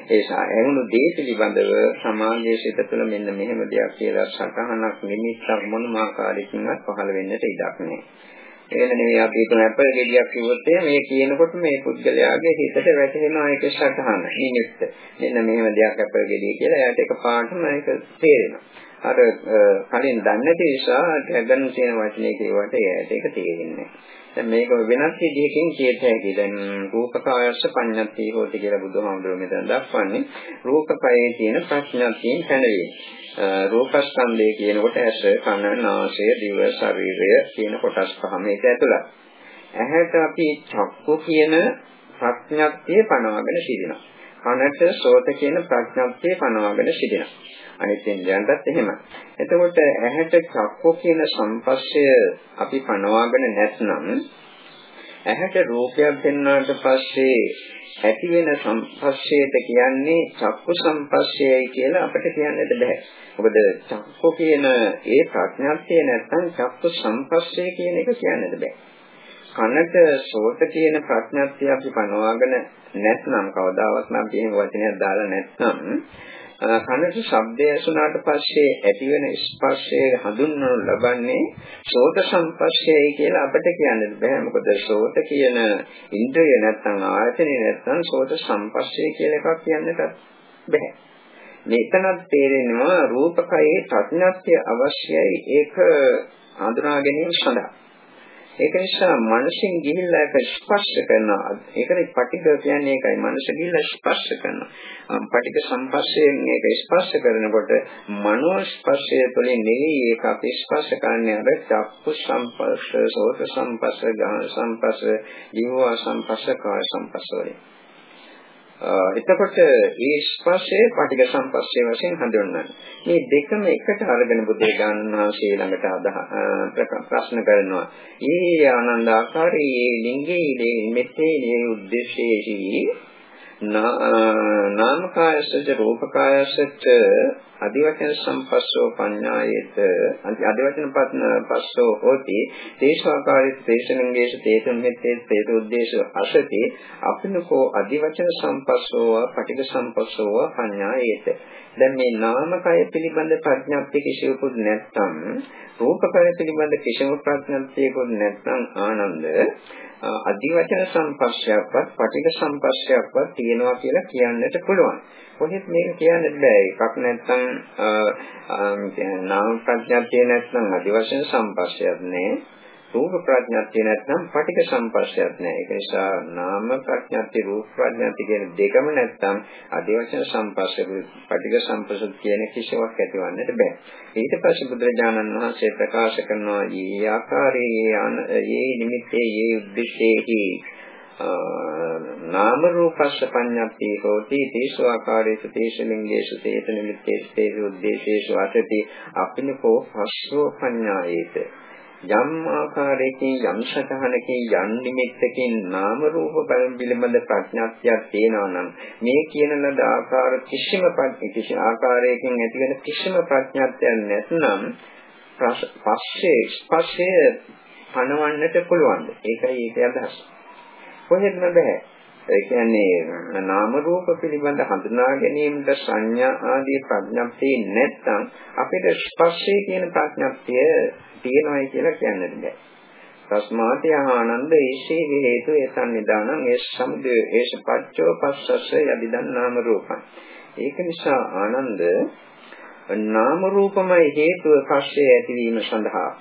ඒ ඇහුණු දේ පිළිබඳව සමාජයේ සිත තුළ මෙන්න මෙහෙම දෙයක් කියලා සටහනක් නිමිත්තක් මොනම ආකාරයකින්වත් පහළ වෙන්නට ඉඩක් නැහැ. එහෙම නෙවෙයි අපි හිතන ඇපල් ගෙඩියක් කිව්වොත් මේ කියනකොට මේ පුද්ගලයාගේ හිතට වැටෙනවා ඒක සටහන නිමිත්ත. මෙන්න මෙහෙම දෙයක් ඇපල් ගෙඩිය කියලා එයාට එක පාටම ඒක තේරෙනවා. අර කලින් දන්නේ නැති නිසා ගැගණු කියන වචනේ කියවට එයාට ඒක තේරෙන්නේ නැහැ. මේක වෙනස් විදිහකින් කියත හැකි. දැන් රූපකායස්ස පඤ්ඤාති හෝති කියලා බුදුහාමුදුරුවෝ මෙතන දක්වන්නේ රූපකයේ තියෙන ප්‍රඥාතියෙන් පැනවීම. රූපස්කන්ධය කියනකොට ඇස, කන, නාසය, දිව, ශරීරය කියන කොටස් පහම ඒක ඇතුළත්. ඇහැට අපි චක්කු කියන ප්‍රඥප්තිය පනවගෙන සිටිනවා. කනට සෝත කියන ප්‍රඥප්තිය පනවගෙන සිටිනවා. අනිත් ඉන්ද්‍රයන්ටත් එහෙමයි. එතකොට ඇහැට චක්කු කියන සම්පස්සය අපි පනවාගෙන නැත්නම් ඇහැට රූපයක් දෙන්නාට පස්සේ ඇති වෙන සම්පස්සයට කියන්නේ චක්කු සම්පස්සයයි කියලා අපිට කියන්නට බෑ. මොකද චක්කු කියන ඒ ප්‍රඥාත්ය නැත්නම් චක්කු සම්පස්සය කියන එක කියන්නට බෑ. කනට සෝත කියන ප්‍රඥාත්ය අපි පනවාගෙන නැත්නම් කවදාවත් නම් කියන වචනයක් දාලා නැත්නම් කනට ශබ්දය ඇසුණාට පස්සේ ඇතිවෙන ස්පර්ශය හඳුන්වනු ලබන්නේ සෝත සංපස්සයයි කියලා අපිට කියන්න බෑ. මොකද සෝත කියන ඉන්ද්‍රිය නැත්නම් ආයතනෙ නැත්නම් සෝත සංපස්සය කියලා එකක් කියන්නට බෑ. මෙතනත් තේරෙනවා රූපකයේ ප්‍රඥාත්‍ය අවශ්‍යයි. ඒක හඳුනා ගැනීම සඳහා. ඒක නිසා මනසින් ගිහිල්ලා ඒක ස්පර්ශ කරනවා. ඒකනේ පටිඝ කියන්නේ ඒකයි. මනස ගිහිල්ලා ස්පර්ශ කරනවා. පටිඝ සම්පස්සයෙන් ඒක ස්පර්ශ කරනකොට මනෝ ස්පර්ශය තුළින් නෙවෙයි ඒක අපි ස්පර්ශ කරන්නේ අර චක්කු සම්පස්ස, සෝත සම්පස්ස, ගාන සම්පස්ස, ජීව සම්පස්ස, කාය සම්පස්ස වලින්. එතකොට මේ ස්පර්ශයේ පටිඝ සම්පස්සේ වශයෙන් හඳුන්වන්නේ. මේ දෙකම එකට අරගෙන බුදුරජාණන් වහන්සේ ළඟට අදහ ප්‍රශ්න කරනවා. ඊ ආනන්ද ආකාරයේ ලිංගේ මෙත්තේ මේ උද්දේශයේදී නාමකායසච රූපකායසච අදිවචන සම්පස්සෝ පඤ්ඤායේත අදිවචන පස්සෝ හෝති තේසාකාරී තේසනංගේශ තේසන් මෙත්තේ තේස උද්දේශ අසති අපිනකෝ අදිවචන සම්පස්සෝ පටික සම්පස්සෝ පඤ්ඤායේත. දැන් මේ නාමකය පිළිබඳ ප්‍රඥාප්තිය කිසිවකුත් නැත්නම් රූපකය පිළිබඳ කිසිම ප්‍රඥාප්තියකුත් නැත්නම් ආනන්ද අදිවචන සම්පස්සයක්වත් පටික සම්පස්සයක්වත් තියෙනවා කියලා කියන්නට පුළුවන්. කොහෙත් මේක කියන්න බෑ. එකක් නැත්නම් නාම ප්‍රඥාප්තිය නැත්නම් අදිවචන සම්පස්සයක් නෑ. රූප ප්‍රඥාප්තිය නැත්නම් පටික සම්පස්සයක් නෑ. ඒක නිසා නාම ප්‍රඥාප්තිය රූප ප්‍රඥාප්තිය කියන දෙකම නැත්නම් අදිවචන සම්පස්ස පටික සම්පස්ස කියන කිසිවක් ඇතිවන්නට බෑ. ඊට පස්සේ බුදුරජාණන් වහන්සේ ප්‍රකාශ කරනවා ඊ ආකාරයේ යේ නිමිත්තේ යේ උද්දේශේහි නාම රූපස්ස පඤ්ඤප්ති හෝති තේසු ආකාරේසු තේසලින්ගේසු තේත නිමිත්තේසු තේසු උද්දේශේසු අතති අපිනකෝ පස්සෝ පඤ්ඤායේත යම් ආකාරයකින් යම් සතහනකින් යම් නිමිත්තකින් නාම රූප බලන් පිළිබඳ ප්‍රඥාත්යක් තියෙනවා නම් මේ කියන ලද ආකාර කිසිම කිසි ආකාරයකින් ඇතිවෙන කිසිම ප්‍රඥාත්යක් නැත්නම් පස්සේ ස්පර්ශය පණවන්නට පුළුවන්. ඒකයි ඒකේ අදහස. කොහෙත්ම බෑ. ඒ කියන්නේ නාම රූප පිළිබඳ හඳුනා ගැනීමට සංඥා ආදී ප්‍රඥප්තිය නැත්නම් අපිට ස්පර්ශය කියන ප්‍රඥප්තිය තියෙනවයි කියලා කියන්නට බෑ. තස්මාති ආනන්ද ඒෂේ හේතු ඒ සම්නිදානං ඒ සමුදය ඒෂ පච්චෝ පස්සස්ස යදිදන් නාම රූපං. ඒක නිසා ආනන්ද නාම රූපමයි හේතුව පස්සේ ඇතිවීම සඳහා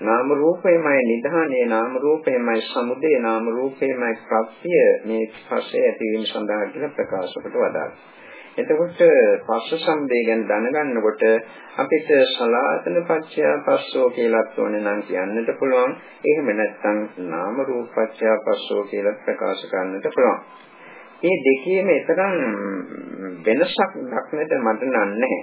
නාම රූපයමයි නිධානයේ නාම රූපයමයි සමුදය නාම රූපයමයි ප්‍රත්‍ය මේ පස්සේ ඇතිවීම සඳහා කියලා ප්‍රකාශ කොට වදාළා. එතකොට පස්ස සම්බේ ගැන දැනගන්නකොට අපිට සලාතන පත්‍ය පස්සෝ කියලාත් ඕනේ නම් කියන්නට පුළුවන්. එහෙම නැත්නම් නාම රූප පත්‍ය පස්සෝ කියලා ප්‍රකාශ කරන්නට පුළුවන්. මේ දෙකේම තරම් වෙනසක් දක්නට මට නන්නේ.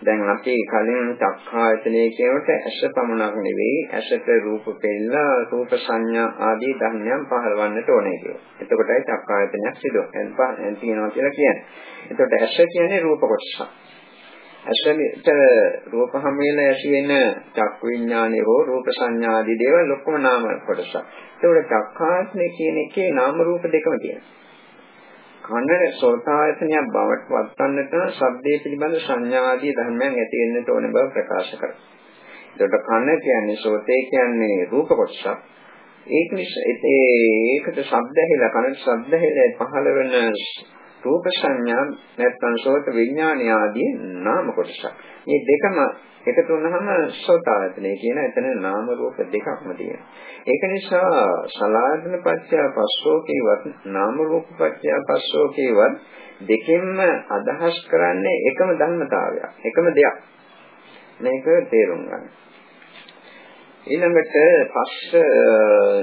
දැන් අපි කලින් චක්ඛායතනයේ කියනකොට ඇස පමණක් නෙවෙයි ඇසට රූප පෙළ රූප සංඥා ආදී ධර්මයන් පහළවන්නට ඕනේ කියලා. එතකොටයි චක්ඛායතනයක් සිදු වෙනවා කියනවා කියලා කියන්නේ. එතකොට ඇස කියන්නේ රූප කොටසක්. ඇසට රූප හැමෙල ඇති වෙන චක්කු විඥානේ හෝ රූප සංඥා ආදී දේවල් ඔක්කොම නාම කොටසක්. ඒකට චක්ඛායතනය කියන එකේ නාම රූප දෙකම තියෙනවා. කන සෝතායතනයක් බවට වත්න්නට ශබ්දයේ පිළිබඳ සංඥා ආදී ධර්මයන් ඇති වෙන්නට ඕන බව ප්‍රකාශ කරනවා. එතකොට කන කියන්නේ සෝතේ කියන්නේ රූප කොටසක්. ඒක නිසා ඒකට ශබ්ද ඇහිලා කනට ශබ්ද ඇහිලා පහළ වෙන රූප සංඥා නැත්නම් සෝත විඥාන ආදී නාම කොටසක්. මේ දෙකම එකතු වුණාම සෝතායතනය කියන එතන නාම රූප දෙකක්ම තියෙනවා. ඒක නිසා සලායතන පත්‍ය පස්සෝ කියවත් නාම රූප පත්‍ය පස්සෝ කියවත් දෙකෙන්ම අදහස් කරන්නේ එකම ධර්මතාවයක්. එකම දෙයක්. මේක තේරුම් ගන්න. ඊළඟට පස්ස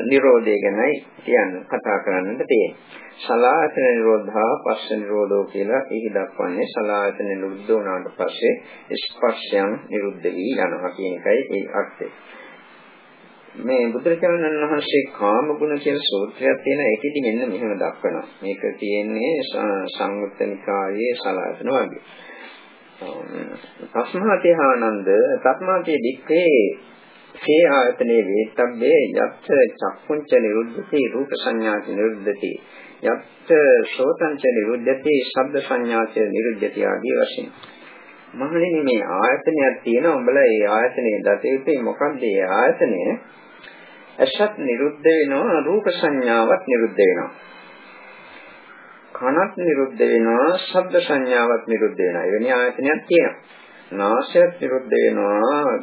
නිරෝධය ගැනයි කියන්න කතා කරන්නට තියෙන්නේ. සලායතන නිරෝධා පස්ස නිරෝධෝ කියලා එහි දක්වන්නේ සලායතන නිරුද්ධ වුණාට පස්සේ ස්පර්ශයන් නිරුද්ධ වී යනවා කියන එකයි ඒ අර්ථය. මේ බුදුරජාණන් වහන්සේ කාම ගුණ කියන සූත්‍රයක් තියෙන ඒකෙදි මෙන්න මෙහෙම දක්වනවා. මේක තියෙන්නේ සංයුත්තනිකායේ සලායතන වගේ. තස්මාතේ ආනන්ද තස්මාතේ දික්කේ මේ ආයතනේ වේතබ්බේ යත් චක්කුංච නිරුද්ධති රූප සංඥාච නිරුද්ධති යත් ශෝතංච නිරුද්ධති ශබ්ද සංඥාච නිරුද්ධති ආදී වශයෙන්. මහණෙනි මේ ආයතනයක් තියෙනවා. උඹලා ඒ ආයතනේ දත යුතුයි. මොකක්ද ඒ ආයතනය? ඇසත් නිරුද්ධ වෙනවා රූප සංඥාවත් නිරුද්ධ වෙනවා. කනත් නිරුද්ධ වෙනවා ශබ්ද සංඥාවත් නිරුද්ධ වෙනවා. එවැනි ආයතනයක් තියෙනවා. නාසයත් නිරුද්ධ වෙනවා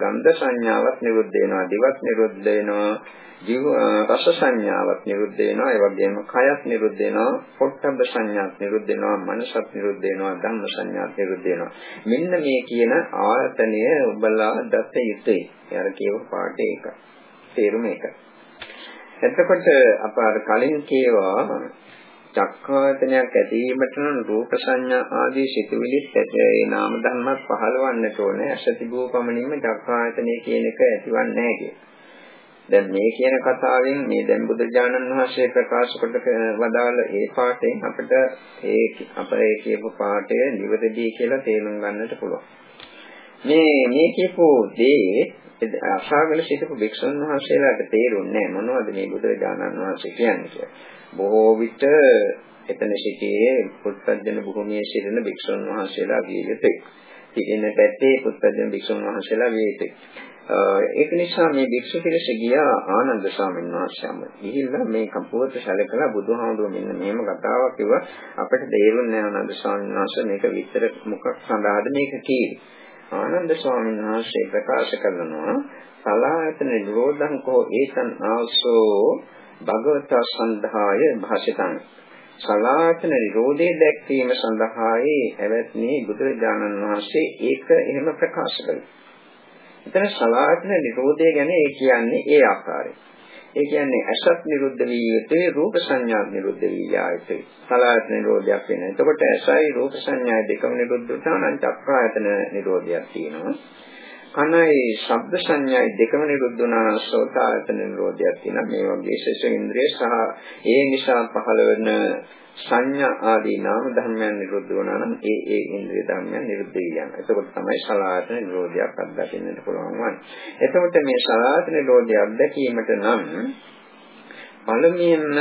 ගන්ධ සංඥාවක් නිරුද්ධ වෙනවා දිවක් නිරුද්ධ වෙනවා ජීව රස සංඥාවක් නිරුද්ධ වෙනවා ඒ වගේම කයත් නිරුද්ධ වෙනවා පොට්ටබ්බ සංඥාත් නිරුද්ධ වෙනවා මනසත් නිරුද්ධ වෙනවා ධම්ම සංඥාත් නිරුද්ධ වෙනවා. මෙන්න මේ කියන ආයතනය ඔබලා දත යුතුයි. යාර කියව පාඩේ ඒක. තේරුම ඒක. එතකොට අප අර කලින් කියවා චක්කායතනයක් ඇතිවීමට නම් රූප සංඥා ආදී සිතුවිලිත් ඇතේ නාම ධර්මත් පහළවන්නට ඕනේ ඇස තිබූ පමණින්ම චක්කායතනය කියන එක ඇතිවන්නේ නැහැ කියන. දැන් මේ කියන කතාවෙන් මේ දැන් බුදුජානන් වහන්සේ ප්‍රකාශ කොට වදාළ ඒ පාඩයෙන් අපිට ඒ අපේ කියපු පාඩය නිවැරදි කියලා තේරුම් ගන්නට පුළුවන්. මේ මේ කියපු දේ අසාගල සිටපු භික්ෂුන් වහන්සේලාට තේරුන්නේ නැහැ මොනවද මේ බුදුරජාණන් වහන්සේ කියන්නේ කියලා. බොහෝ විට එතන සිටියේ පුත්පත්ජන භූමියේ සිටින භික්ෂුන් වහන්සේලා විය යුතුයි. ඉතින් පැත්තේ පුත්පත්ජන භික්ෂුන් වහන්සේලා විය යුතුයි. ඒක නිසා මේ භික්ෂු පිරිස ගියා ආනන්ද ස්වාමීන් වහන්සේම. ගිහිල්ලා මේ කපුවත සැලකලා බුදුහාමුදුරුවෝ මෙන්න මෙහෙම කතාවක් කිව්වා. අපිට තේරුන්නේ නැහැ ආනන්ද ස්වාමීන් වහන්සේ මේක විතර මොකක් සඳහාද මේක කියේ. ආනන්ද ස්වාමීන් වහන්සේ ප්‍රකාශ කරනවා සලායතන නිරෝධං කෝ ඒතං ආසෝ භගවතා සන්ධාය භාෂිතං සලායතන නිරෝධය දැක්වීම සඳහායි එවත්නි බුදුරජාණන් වහන්සේ ඒක එහෙම ප්‍රකාශ කළා. එතන සලායතන නිරෝධය ගැන ඒ කියන්නේ ඒ ආකාරයි. ඒ කියන්නේ අසත් නිරුද්ධ වී යුතුයි රූප සංඥා නිරුද්ධ වී යුතුයි. සලායතන නිරෝධයක් වෙන. එතකොට ඇසයි රූප සංඥා දෙකම නිරුද්ධ වුණා නම් චක්‍රායතන නිරෝධයක් තියෙනවා. කනයි ශබ්ද සංඥායි දෙකම නිරුද්ධ වුණා සෝතායතන නිරෝධයක් තියෙනවා මේ වගේ ශේෂ ඉන්ද්‍රිය සහ ඒ නිසා පහළ වෙන සංඥා ආදී නාම ධර්මයන් නිරුද්ධ වුණා නම් ඒ ඒ ඉන්ද්‍රිය ධර්මයන් නිරුද්ධ වෙ යනවා. එතකොට තමයි සලායතන නිරෝධයක් අත්දකින්නට පුළුවන් වන්නේ. එතකොට මේ සලායතන නිරෝධය අත්දැකීමට නම් පළමුවෙන්ම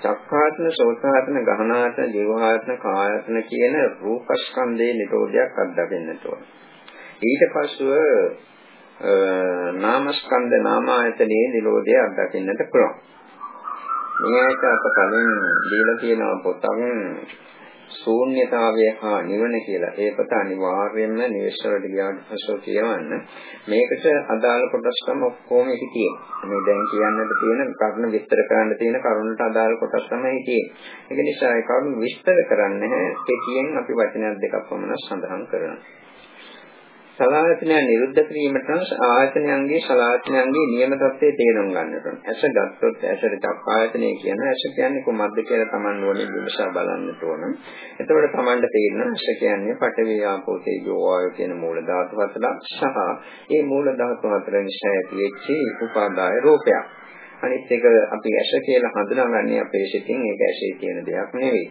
චක්කාත්ම සෝතාත්ම ගහනාත්ම ජීවහාත්ම කායත්ම කියන රූපස්කන්ධයේ නිරෝධයක් අත්දකින්නට ඕනේ. ඊට පස්ව නාමස්කන්ධ නාමායතනයේ නිරෝධය අත්දකින්නට පුළුවන්. මේකට අප කලින් දීලා තියෙන පොතක් ශූන්‍යතාවය හා නිවන කියලා. ඒ පොත අනිවාර්යයෙන්ම නිවෙස්වලට ගියාට පස්සෙ කියවන්න. මේකට අදාළ කොටස් තමයි ඔක්කොම ඒකේ තියෙන්නේ මේ දැන් කියන්නට තියෙන කරුණ විස්තර කරන්න තියෙන කරුණට අදාළ කොටස් තමයි තියෙන්නේ ඒක නිසා ඒ කරුණ විස්තර කරන්නේ කෙටියෙන් අපි වචනයක් දෙකක් පමණ සඳහන් කරනවා. සලායතනය නිරුද්ධ කිරීමට ආයතනයන්ගේ සලායතනයන්ගේ නියම தත්ත්වයේ තේරුම් ගන්නට ඕන. ඇස ගත්තොත් ඇසට චක්කායතනය කියන ඇස කියන්නේ කොහොමද කියලා Taman ඕනේ විමසා බලන්නට ඕන. එතකොට Tamanට තේරෙනවා ඇස කියන්නේ පඨවි ආපෝ තේජෝ වායෝ කියන මූල ධාතු හතර සහ ඒ මූල ධාතු හතර නිසා ඇතිවෙච්ච උපාදාය රූපයක්. අනිත් එක අපි ඇස කියලා හඳුනාගන්නේ අපේ සිතින් ඒක ඇසේ තියෙන දෙයක් නෙවෙයි.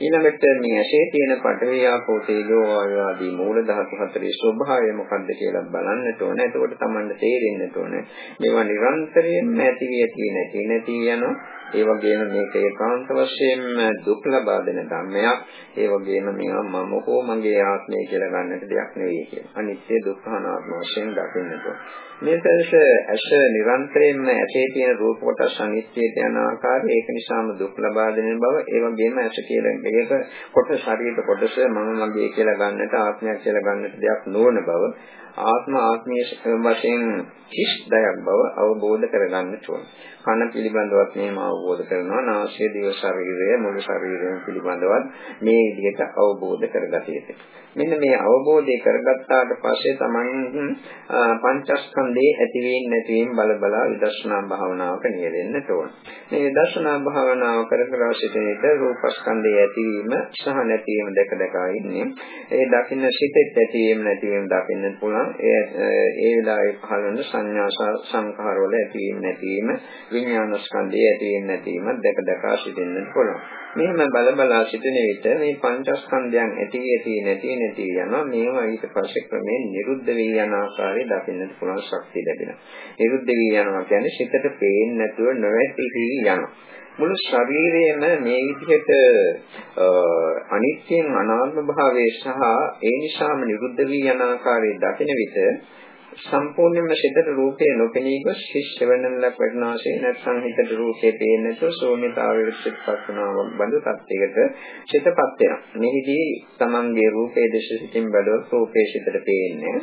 ඊළඟට මේ ඇසේ තියෙන පඨවි ආපෝ තේජෝ වායු ආදී මූල ධාතු හතරේ ස්වභාවය මොකක්ද කියලා බලන්නට ඕනේ. එතකොට Tamanට තේරෙන්නට ඕනේ. මේවා නිරන්තරයෙන්ම ඇති වී ඇති නැති නැති යනවා. ඒ වගේම මේක ඒකාන්ත වශයෙන්ම දුක් ලබා දෙන ධර්මයක්. ඒ වගේම මේවා මම හෝ මගේ ආත්මය කියලා ගන්නට දෙයක් නෙවෙයි කියලා. අනිත්‍ය දුක්ඛ අනාත්ම වශයෙන් දකින්නට ඕනේ. මේ තැනස ඇස නිරන්තරයෙන්ම ඇසේ තියෙන රූප කොටස් අනිත්‍යයට යන ආකාරය ඒක නිසාම දුක් ලබා දෙන බව ඒ වගේම ඇස කියලා ඒක කොටස ශරීර කොටස මම මගේ කියලා ගන්නට ආත්මයක් කියලා ගන්නට දෙයක් නොවන බව ආත්ම ආත්මීය වශයෙන් කිස් දයක් බව අවබෝධ කරගන්න ඕන. කන පිළිබඳවත් මේම අවබෝධ කරනවා. නාසය, දිව, ශරීරය, මුළු ශරීරයම පිළිබඳවත් මේ විදිහට අවබෝධ කරගත යුතුයි. මෙන්න මේ අවබෝධය කරගත්තාට පස්සේ තමයි පංචස්කන්ධයේ ඇතිවීම නැතිවීම බල බලා විදර්ශනා භාවනාවක නියෙන්න ඕන. මේ විදර්ශනා භාවනාව කර කර සිටින විට රූපස්කන්ධයේ ඇතිවීම සහ නැතිවීම දැක දැක ඉන්නේ. ඒ දකින්න සිතෙත් ඇතිවීම නැතිවීම දකින්න පුළුවන්. ඒ ඒ වෙලාවේ පහළ වෙන සංඥා සංඛාර වල ඇතිවීම නැතිවීම විඥාන ස්කන්ධයේ ඇතිවීම නැතිවීම දැක දැක සිටින්න පුළුවන්. මෙහෙම බල බලා සිටින විට මේ පංචස්කන්ධයන් ඇති ඇති නැති නැති යනවා මේවා ඊට පස්සේ ක්‍රමයෙන් නිරුද්ධ වී යන ආකාරය දකින්නට පුළුවන් ශක්තිය ලැබෙනවා. නිරුද්ධ වී යනවා කියන්නේ සිතට පේන්නේ නැතුව නොවැටි යනවා. මුළු ශරීරයේම මේ විදිහට අනිත්‍යයෙන් අනාත්ම භාවයේ සහ ඒ නිසාම නිරුද්ධ වී යන ආකාරය දකින විට සම්පූර්ණයෙන්ම සිතට රූපේ නොපෙනී ගොස් ශිෂ්‍ය වෙනලක් වටනාසේ නැත්නම් හිතට රූපේ පේන්නේ නැතුව ශූන්‍යතාවයට සිත්පත් වෙනවා බඳු තත්යකට සිතපත් වෙනවා. මෙහිදී තමන්ගේ රූපේ දේශ සිතින් බැලුවොත් රූපේ සිතට පේන්නේ.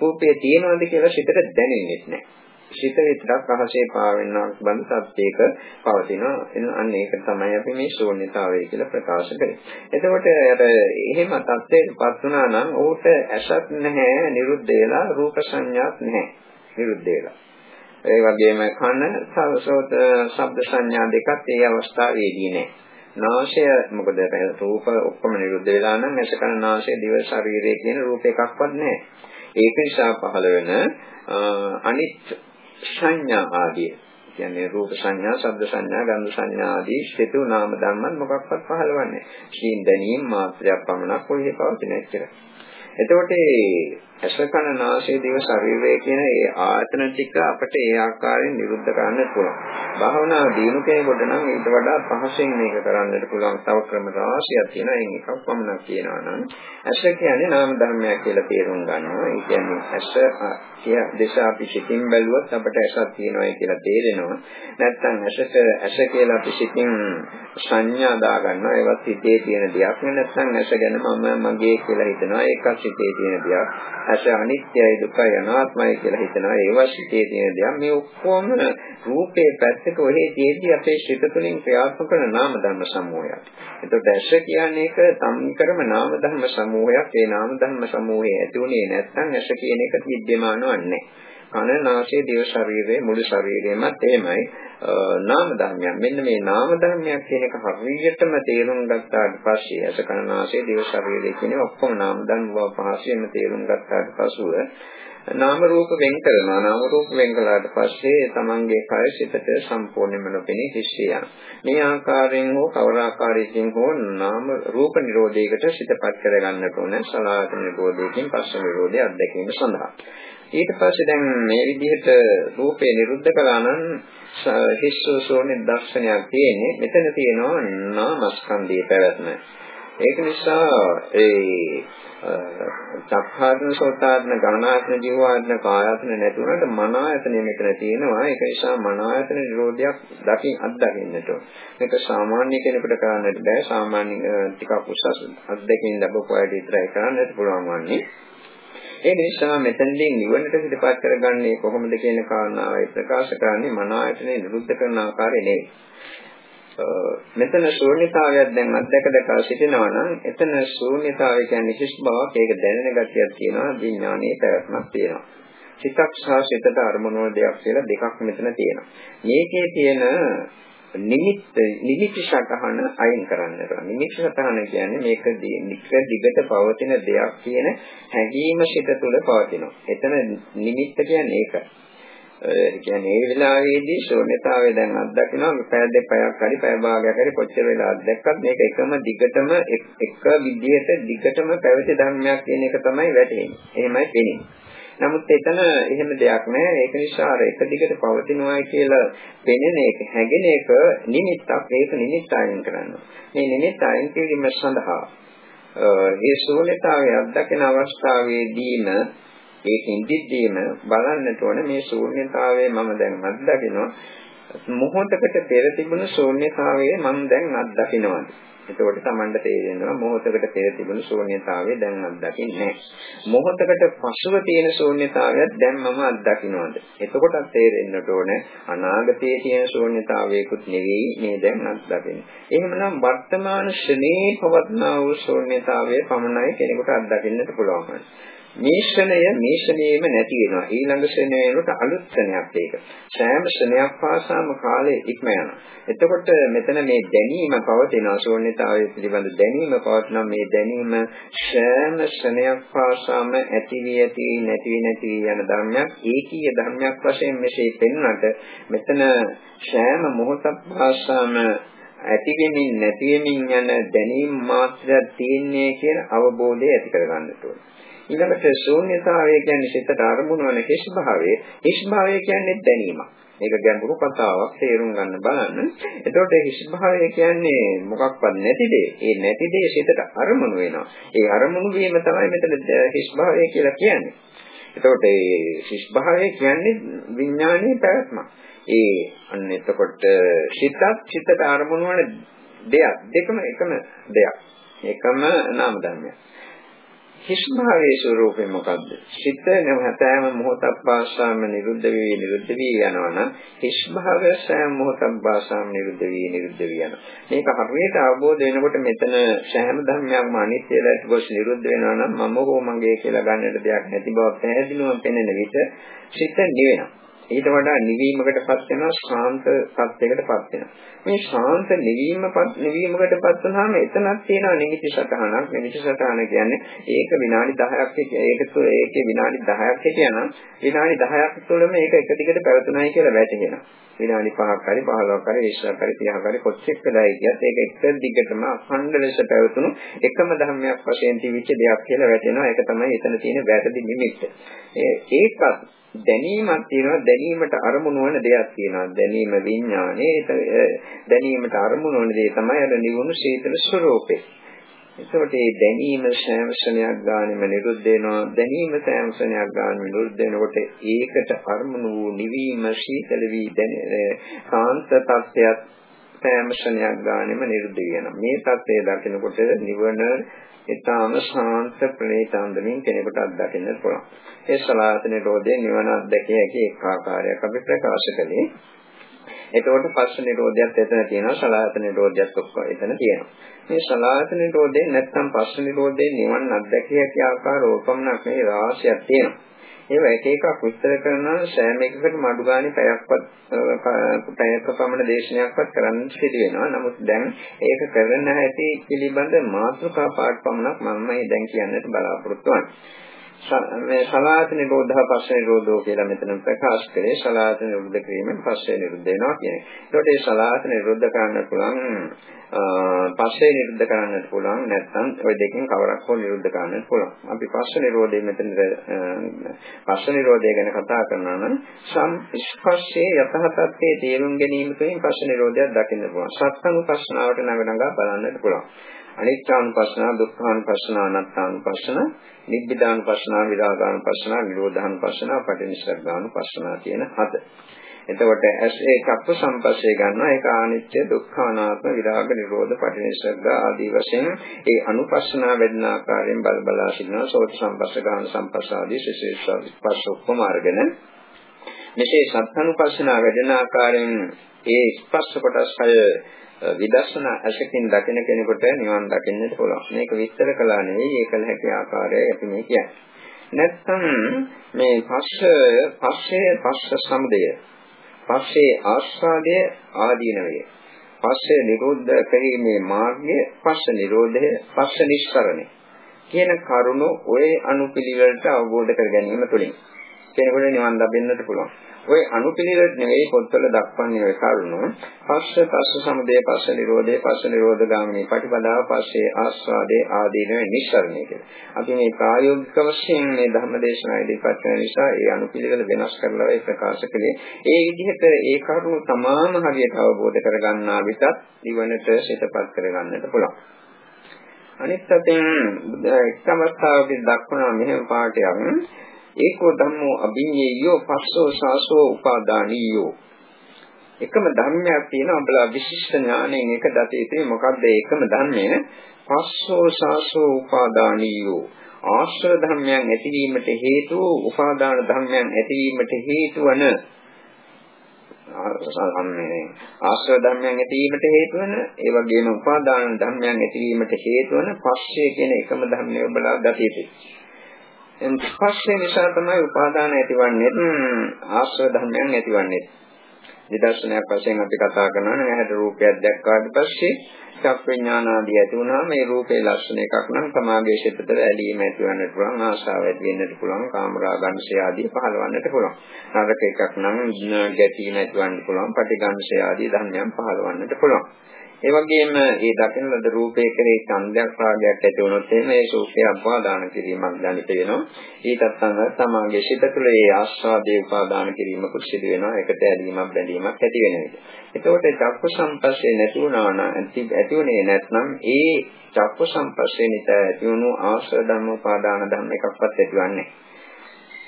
රූපේ තියෙනවද කියලා සිතට දැනෙන්නේ නැහැ. සිත විතරක් අහසේ පාවෙන්නක් බඳ සත්‍යයක පවතිනවා. අන්න ඒක තමයි අපි මේ ශූන්‍යතාවය කියලා ප්‍රකාශ කරන්නේ. එතකොට අර එහෙම තත්ත්වයකටපත් වුණා නම් ඌට ඇසක් නැහැ, නිරුද්ධ වෙලා රූප සංඥාවක් නැහැ. නිරුද්ධ වෙලා. ඒ වගේම කන, සෝත, ශබ්ද සංඥා දෙකත් ඒ අවස්ථාවේදී නැහැ. නාසය මොකද රූප ඔක්කොම නිරුද්ධ වෙලා නම් ඇස කන නාසය දිව ශරීරය කියන රූප එකක්වත් නැහැ. ඒක නිසා පහළ වෙන අනිත් සංඥා ආදී කියන්නේ රූප සංඥා, ශබ්ද සංඥා, ගන්ධ සංඥා ආදී සිතු නාම ධර්මයන් මොකක්වත් පහළවන්නේ. සීන් දැනීම මාත්‍රයක් පමණක් කොහේ පවතින එච්චර. එතකොට අශකන නාසය දිව ශරීරය කියන ඒ ආයතන ටික අපිට ඒ ආකාරයෙන් නිරුද්ධ කරන්න පුළුවන්. භාවනා දිනු කෙනෙකුට නම් ඊට වඩා පහසෙන් මේක කරන්නට පුළුවන්. තව ක්‍රම රාශියක් තියෙනවා. එයින් එකක් පමණක් කියනවා නම් අශ කියන්නේ නාම ධර්මයක් කියලා තේරුම් ගන්නවා. ඒ කියන්නේ අශ කිය දේශ අපි සිතින් බැලුවොත් අපිට ඇසක් තියෙනවා කියලා තේරෙනවා. නැත්නම් ඇසට ඇස කියලා අපි සිතින් සංඥා දා ගන්නවා. ඒවත් හිතේ තියෙන දෙයක්. නැත්නම් ඇස ගැන මම මගේ කියලා හිතනවා. ඒකත් හිතේ තියෙන දෙයක්. ඇස අනිත්‍යයි දුකයි අනාත්මයි කියලා හිතනවා ඒවා සිටේ තියෙන දේවල් මේ ඔක්කොම රූපේ පැත්තක ඔහේ තියෙද්දි අපේ සිත තුළින් ක්‍රියාත්මක කරන නාම ධර්ම සමූහයක්. එතකොට ඇස කියන්නේ එක සම්කරම නාම ධර්ම සමූහයක්. ඒ නාම ධර්ම සමූහය ඇති උනේ නැත්නම් ඇස කියන එක විද්‍යමානව නැහැ. කන නාසය දිව ශරීරයේ මුළු ශරීරයමත් එහෙමයි. නාම ධර්මයක්. මෙන්න මේ නාම ධර්මයක් කියන එක හරියටම තේරුම් ගත්තාට පස්සේ අස කන නාසය දිව ශරීරය කියන ඔක්කොම නාම ධර්ම බව පහසෙම තේරුම් ගත්තාට පසුව නාම රූප වෙන් කරනවා. නාම රූප වෙන් කළාට පස්සේ තමන්ගේ කය සිතට සම්පූර්ණයෙන්ම නොපෙනී හිස්සේ යනවා මේ ආකාරයෙන් හෝ කවර ආකාරයකින් හෝ නාම රූප නිරෝධයකට සිතපත් කරගන්නට ඕන සලායතන නිරෝධයකින් පස්ස නිරෝධය අත්දැකීම සඳහා. ඊට පස්සේ දැන් මේ විදිහට රූපේ නිරුද්ධ කළා නම් හිස්සෝසෝනේ දර්ශනයක් තියෙන්නේ. මෙතන තියෙනවා නාමස්කන්ධයේ පැවැත්ම. ඒක නිසා ඒ චක්ඛායතන සෝතායතන ගමනායතන ජීවායතන කායයතන නැති වුණාට මනායතනෙ මෙතන තියෙනවා. ඒක නිසා මනායතන නිරෝධයක් දකින් අත්දකින්නට මේක සාමාන්‍ය කෙනෙකුට කරන්නට බෑ. සාමාන්‍ය ටිකක් උසස් අත්දැකීම් ලැබපු අයට විතරයි කරන්නට පුළුවන් වන්නේ. ඒ නිසා මෙතනදී නිවනට පිටපත් කරගන්නේ කොහොමද කියන කාරණාවයි ප්‍රකාශ කරන්නේ මනායතනෙ නිරුද්ධ කරන ආකාරය නෙවෙයි. මෙතන ශූන්‍යතාවයක් දැන් අත්දැක දැක සිටිනවා නම් එතන ශූන්‍යතාවය කියන්නේ හිස් බවක් ඒක දැනෙන ගතියක් තියෙනවා විඥානයේ පැවැත්මක් තියෙනවා. සිතක් සහ සිතට අරමුණු වල දෙයක් කියලා දෙකක් මෙතන තියෙනවා. මේකේ තියෙන නිමිත්ත නිමිති සටහන අයින් කරන්න ඕන. නිමිති සටහන කියන්නේ මේක නික දිගට පවතින දෙයක් කියන හැඟීම සිත තුළ පවතිනවා. එතන නිමිත්ත කියන්නේ ඒකයි. ඒ කියන්නේ ඒ වෙලාවේදී ශූන්‍යතාවය දැන් අත්දකිනවා පැය දෙකක් හරි පැය භාගයක් හරි කොච්චර වෙලා අත්දැක්කත් මේක එකම දිගටම එක විදිහට දිගටම පැවති ධර්මයක් කියන එක තමයි වැටහෙන්නේ. එහෙමයි පෙනෙන්නේ. නමුත් එතන එහෙම දෙයක් නෑ. ඒක නිසා අර එක දිගට පවතිනවා කියලා පෙනෙන එක හැගෙන එක නිමිත්තක්. ඒක නිමිත්ත අයින් කරනවා. මේ නිමිත්ත අයින් කිරීම සඳහා ඒ ශූන්‍යතාවය අත්දකින අවස්ථාවේදීම ඒකෙන් දිද්දීම බලන්නට ඕන මේ ශූන්‍යතාවය මම දැන් අත්දකිනවා මොහොතකට පෙර තිබුණු ශූන්‍යතාවය මම දැන් අත්දකිනවාද එතකොට Tamanට තේරෙනවා මොහොතකට පෙර තිබුණු ශූන්‍යතාවය දැන් අත්දකින්නේ මොහොතකට පසුව තියෙන ශූන්‍යතාවයත් දැන් මම අත්දකින්නවාද? එතකොට තේරෙන්නට ඕනේ අනාගතයේ තියෙන ශූන්‍යතාවයකුත් නෙවෙයි මේ දැන් අත්දකින්නේ. එහෙමනම් වර්තමාන ශ්‍රේණී පවත්නා වූ ශූන්‍යතාවය පමණයි කෙනෙකුට අත්දකින්නට පුළුවන්. මේ ශ්‍රණය මේ ශ්‍රණයෙම නැති වෙනවා. ඊළඟ ශ්‍රණය වෙනකොට අලුත් ශ්‍රණයක් ඒක. සෑම ශ්‍රණයක් පාසාම කාලය ඉක්ම යනවා. එතකොට මෙතන මේ දැනීම පවතින ශූන්‍යතාවය පිළිබඳ දැනීම පවතින මේ දැනීම සෑම ශ්‍රණයක් පාසාම ඇති වී ඇති නැති වී නැති යන ධර්මයක් ඒකීය ධර්මයක් වශයෙන් මෙසේ පෙන්වන්නට මෙතන සෑම මොහොතක් පාසාම ඇති වෙමින් නැති වෙමින් යන දැනීම මාත්‍රයක් තියෙන්නේ කියන අවබෝධය ඇති කරගන්න ඕනේ. ඊළඟට ශූන්‍යතාවය කියන්නේ සිතට අරමුණු වන හිස් භාවය. හිස් භාවය කියන්නේ දැනීමක්. මේක ගැඹුරු කතාවක් තේරුම් ගන්න බලන්න. එතකොට හිස් භාවය කියන්නේ මොකක්වත් නැති දේ. ඒ නැති දේ සිතට අරමුණු වෙනවා. ඒ අරමුණු වීම තමයි මෙතන හිස් භාවය කියලා කියන්නේ. එතකොට ඒ හිස් භාවය කියන්නේ විඥානයේ පැවැත්මක්. ඒ අන්න එතකොට සිතත් සිතට අරමුණු වන දෙයක් දෙකම එකම දෙයක්. එකම නාම ධර්මයක්. හිස් භාවයේ ස්වરૂපය මොකද්ද? සිත නැවතෑම මොහොතක් පාසාම නිරුද්ධ වී නිරුද්ධ වී යනවනම් හිස් භාවය සෑම මොහොතක් පාසාම නිරුද්ධ වී නිරුද්ධ වී යනවා. මේක හරියට අවබෝධ වෙනකොට මෙතන සෑම ධර්මයක්ම අනිත්‍යයට ගොස් නිරුද්ධ වෙනවා නම් මම හෝ මගේ කියලා ගන්නට දෙයක් නැති බව පැහැදිලිවම පෙනෙන විට සිත නිවෙනවා. ඊට වඩා නිවීමකටපත් වෙනවා ශාන්ත සත්‍යයකටපත් වෙනවා. මේ ශාන්ත නිවීමපත් නිවීමකටපත් වුනහම එතනක් තියෙනවා නිමිති සටහනක්. නිමිති සටහන කියන්නේ ඒක විනාඩි 10ක් ඒක තුළ ඒකේ විනාඩි 10ක් හිටියනම් විනාඩි 10ක් තුළම ඒක එක දිගට පැවතුනායි කියලා වැටහෙනවා. විනාඩි 5ක් හරි 15ක් හරි 20ක් හරි 30ක් හරි කොච්චර වෙලායි කියත් ඒක එක දිගටම අඛණ්ඩ ලෙස පැවතුණු එකම ධර්මයක් වශයෙන් තිබිච්ච දෙයක් කියලා වැටෙනවා. ඒක තමයි එතන තියෙන වැරදි නිමිත්ත. ඒකත් දැනීමක් තියෙනවා. දැනීමට අරමුණු වන දෙයක් තියෙනවා. දැනීම විඥානයේ දැනීමට අරමුණු වන දේ තමයි අර නිවුණු ශීතල ස්වરૂපේ එතකොට මේ දැනීම සෑම ක්ෂණයක් ගානෙම නිරුද්ධ වෙනවා. දැනීම සෑම ක්ෂණයක් ගානෙම නිරුද්ධ වෙනකොට ඒකට අරමුණු වූ නිවීම ශීතල වී දැනෙන කාන්ත තත්ත්වයක් සෑම ක්ෂණයක් ගානෙම නිරුද්ධ වෙනවා මේ තත්ත්වය දකිනකොට නිවන ඊටාම ශාන්ත ප්‍රණීතාන්දමින් කෙනෙකුට අත්දකින්න පුළුවන්. ඒ සලාත නිරෝධයේ නිවන අත්දැකිය හැකි එක් ආකාරයක් අපි ප්‍රකාශ කළේ. එතකොට පස්ස නිරෝධයත් එතන තියෙනවා සලාත නිරෝධයත් ඔක්කොම එතන තියෙනවා. මේ සලාත නිරෝධේ නැත්නම් පස්ස නිරෝධේ නිවන අත්දැකිය හැකි ආකාර ඕපමණක් නෙවෙයි රාශියක් තියෙනවා. ඒවා එක එකක් විස්තර කරනවා සෑම එකකටම අඩු ගානේ පැයක් පැයක පමණ දේශනයක්වත් කරන්න සිදු වෙනවා. නමුත් දැන් ඒක කරන්න හැටි පිළිබඳ මාතෘකා පාඩ පමණක් මම දැන් කියන්නට බලාපොරොත්තු වෙනවා. මේ සලාත නිරෝධහ පස්සේ නිරෝධෝ කියලා මෙතන ප්‍රකාශ කරේ සලාත නිරුද්ධ කිරීමෙන් පස්සේ නිරුද්ධ වෙනවා කියන්නේ. ඒකට මේ සලාත නිරුද්ධ කරන්න පුළුවන් පස්සේ නිරුද්ධ කරන්නත් පුළුවන් නැත්නම් ওই දෙකෙන් කවරක් හෝ නිරුද්ධ කරන්නත් පුළුවන්. අපි පස්සේ නිරෝධය මෙතන පස්සේ නිරෝධය ගැන කතා කරනවා නම් සම් ස්පර්ශයේ යතහ තත්ත්වයේ තේරුම් ගැනීම තුළින් පස්සේ නිරෝධයක් දකින්න පුළුවන්. සත්සං ප්‍රශ්නාවට නඟ නඟා බලන්නත් පුළුවන්. අනිත්‍යානුපස්සනා, දුක්ඛානුපස්සනා, අනාත්මානුපස්සනා, නිබ්බිදානුපස්සනා, විරාගානුපස්සනා, නිරෝධානුපස්සනා, පටිනිස්සග්ගානුපස්සනා කියන හත. එතකොට ඇස් ඒ චක්ක සම්පස්සේ ගන්නවා ඒක අනිත්‍ය දුක්ඛ අනාත්ම විරාග නිරෝධ පටිනිස්සග්ග ආදී වශයෙන් ඒ අනුපස්සනා වෙන්න ආකාරයෙන් බල බලා සිටිනවා සෝත සම්පස්ස ගාන සම්පස්ස ආදී විශේෂ ස්පර්ශ ඔක්කොම අරගෙන මෙසේ සත්‍යනුපස්සනා වැඩෙන ආකාරයෙන් ඒ ස්පර්ශ කොටස් හය විදර්ශනා ඇසකින් දකින කෙනෙකුට නිවන් දකින්නට පුළුවන්. මේක විස්තර කළා නෙවෙයි ඒකල හැකි ආකාරය අපි මේ කියන්නේ. නැත්නම් මේ පස්ස පස්සේ පස්ස සමුදය පස්සේ ආස්වාදය ආදීනවය. පස්සේ නිරෝධ කිරීමේ මාර්ගය, පස්ස නිරෝධය, පස්ස නිස්සරණය කියන කරුණු ඔය අනුපිළිවෙලට අවබෝධ කර ගැනීම තුළින් කෙනෙකුට නිවන් ලැබෙන්නට පුළුවන්. ওই අනුපිළිවෙල නෙවෙයි පොත්වල දක්වන්නේ ඔය කරුණු. පස්ස පස්ස සමුදය පස්ස නිරෝධය පස්ස නිරෝධ ගාමිනී ප්‍රතිපදාව පස්සේ ආස්වාදේ ආදීන නිස්සරණය කියලා. අපි මේ ප්‍රායෝගික වශයෙන් මේ ධර්මදේශනා ඉදිරිපත් කරන නිසා ඒ අනුපිළිවෙල වෙනස් කරලා ඒ ප්‍රකාශ කළේ. ඒ විදිහට ඒ කරුණු තමාම හරියට අවබෝධ කරගන්නා විටත් නිවනට සිතපත් කරගන්නට පුළුවන්. අනිත් අතින් එක් අවස්ථාවකදී දක්වන මෙහෙම පාඩයක් ඒකෝ ධම්මෝ අභිඤ්ඤේයෝ පස්සෝ සාසෝ උපාදානීයෝ. එකම ධර්මයක් තියෙනවා අපලා විශිෂ්ට ඥාණයෙන් එක දතේතේ මොකද්ද එකම ධර්මය පස්සෝ සාසෝ උපාදානීයෝ. ආශ්‍රව ධර්මයන් ඇතිවීමට හේතු උපාදාන ධර්මයන් ඇතිවීමට හේතු වන ආශ්‍රව ධර්මයන් ඇතිවීමට හේතු වන ඒ වගේම උපාදාන ධර්මයන් ඇතිවීමට හේතු වන පස්සේ කියන එකම ධර්මය ඔබලා දතේතේ ස්පර්ශය නිසා තමයි උපාදාන ඇතිවන්නේ. ආශ්‍රව ධර්මයන් ඇතිවන්නේ. නිදර්ශනයක් වශයෙන් අපි කතා කරනවා නම් ඇහැට රූපයක් දැක්කාට පස්සේ චක් විඥාන ආදී ඇති වුණාම මේ රූපේ ලක්ෂණ එකක් නම් සමාගයේ ශිතතර ඇලීම ඇති වෙන්නට පුළුවන් ආශාව ඇති වෙන්නට පුළුවන් කාමරාගංශය ආදී පහළවන්නට පුළුවන්. නරක එකක් නම් ගැටීම ඇතිවන්න පුළුවන් පටිගංශය ආදී ධර්මයන් පහළවන්නට පුළුවන්. ඒ වගේම මේ දකින ලද රූපයේ කෙරේ ඡන්දයක් රාගයක් ඇති වුණොත් එහෙම ඒ රූපය අපාදාන කිරීමක් දැනිට වෙනවා. ඊටත් අංග සමාගයේ සිත තුළ ඒ ආස්වාදයේ උපාදාන කිරීමකුත් සිදු වෙනවා. ඒකට ඇලීමක් බැඳීමක් ඇති වෙන විදිහ. එතකොට චක්ක සම්පස්සේ නැති වුණා නම් ඇති වුණේ නැත්නම් ඒ චක්ක සම්පස්සේ නිසා ඇති වුණු ආශ්‍රය ධර්ම උපාදාන ධර්ම එකක්වත් ඇතිවන්නේ නැහැ.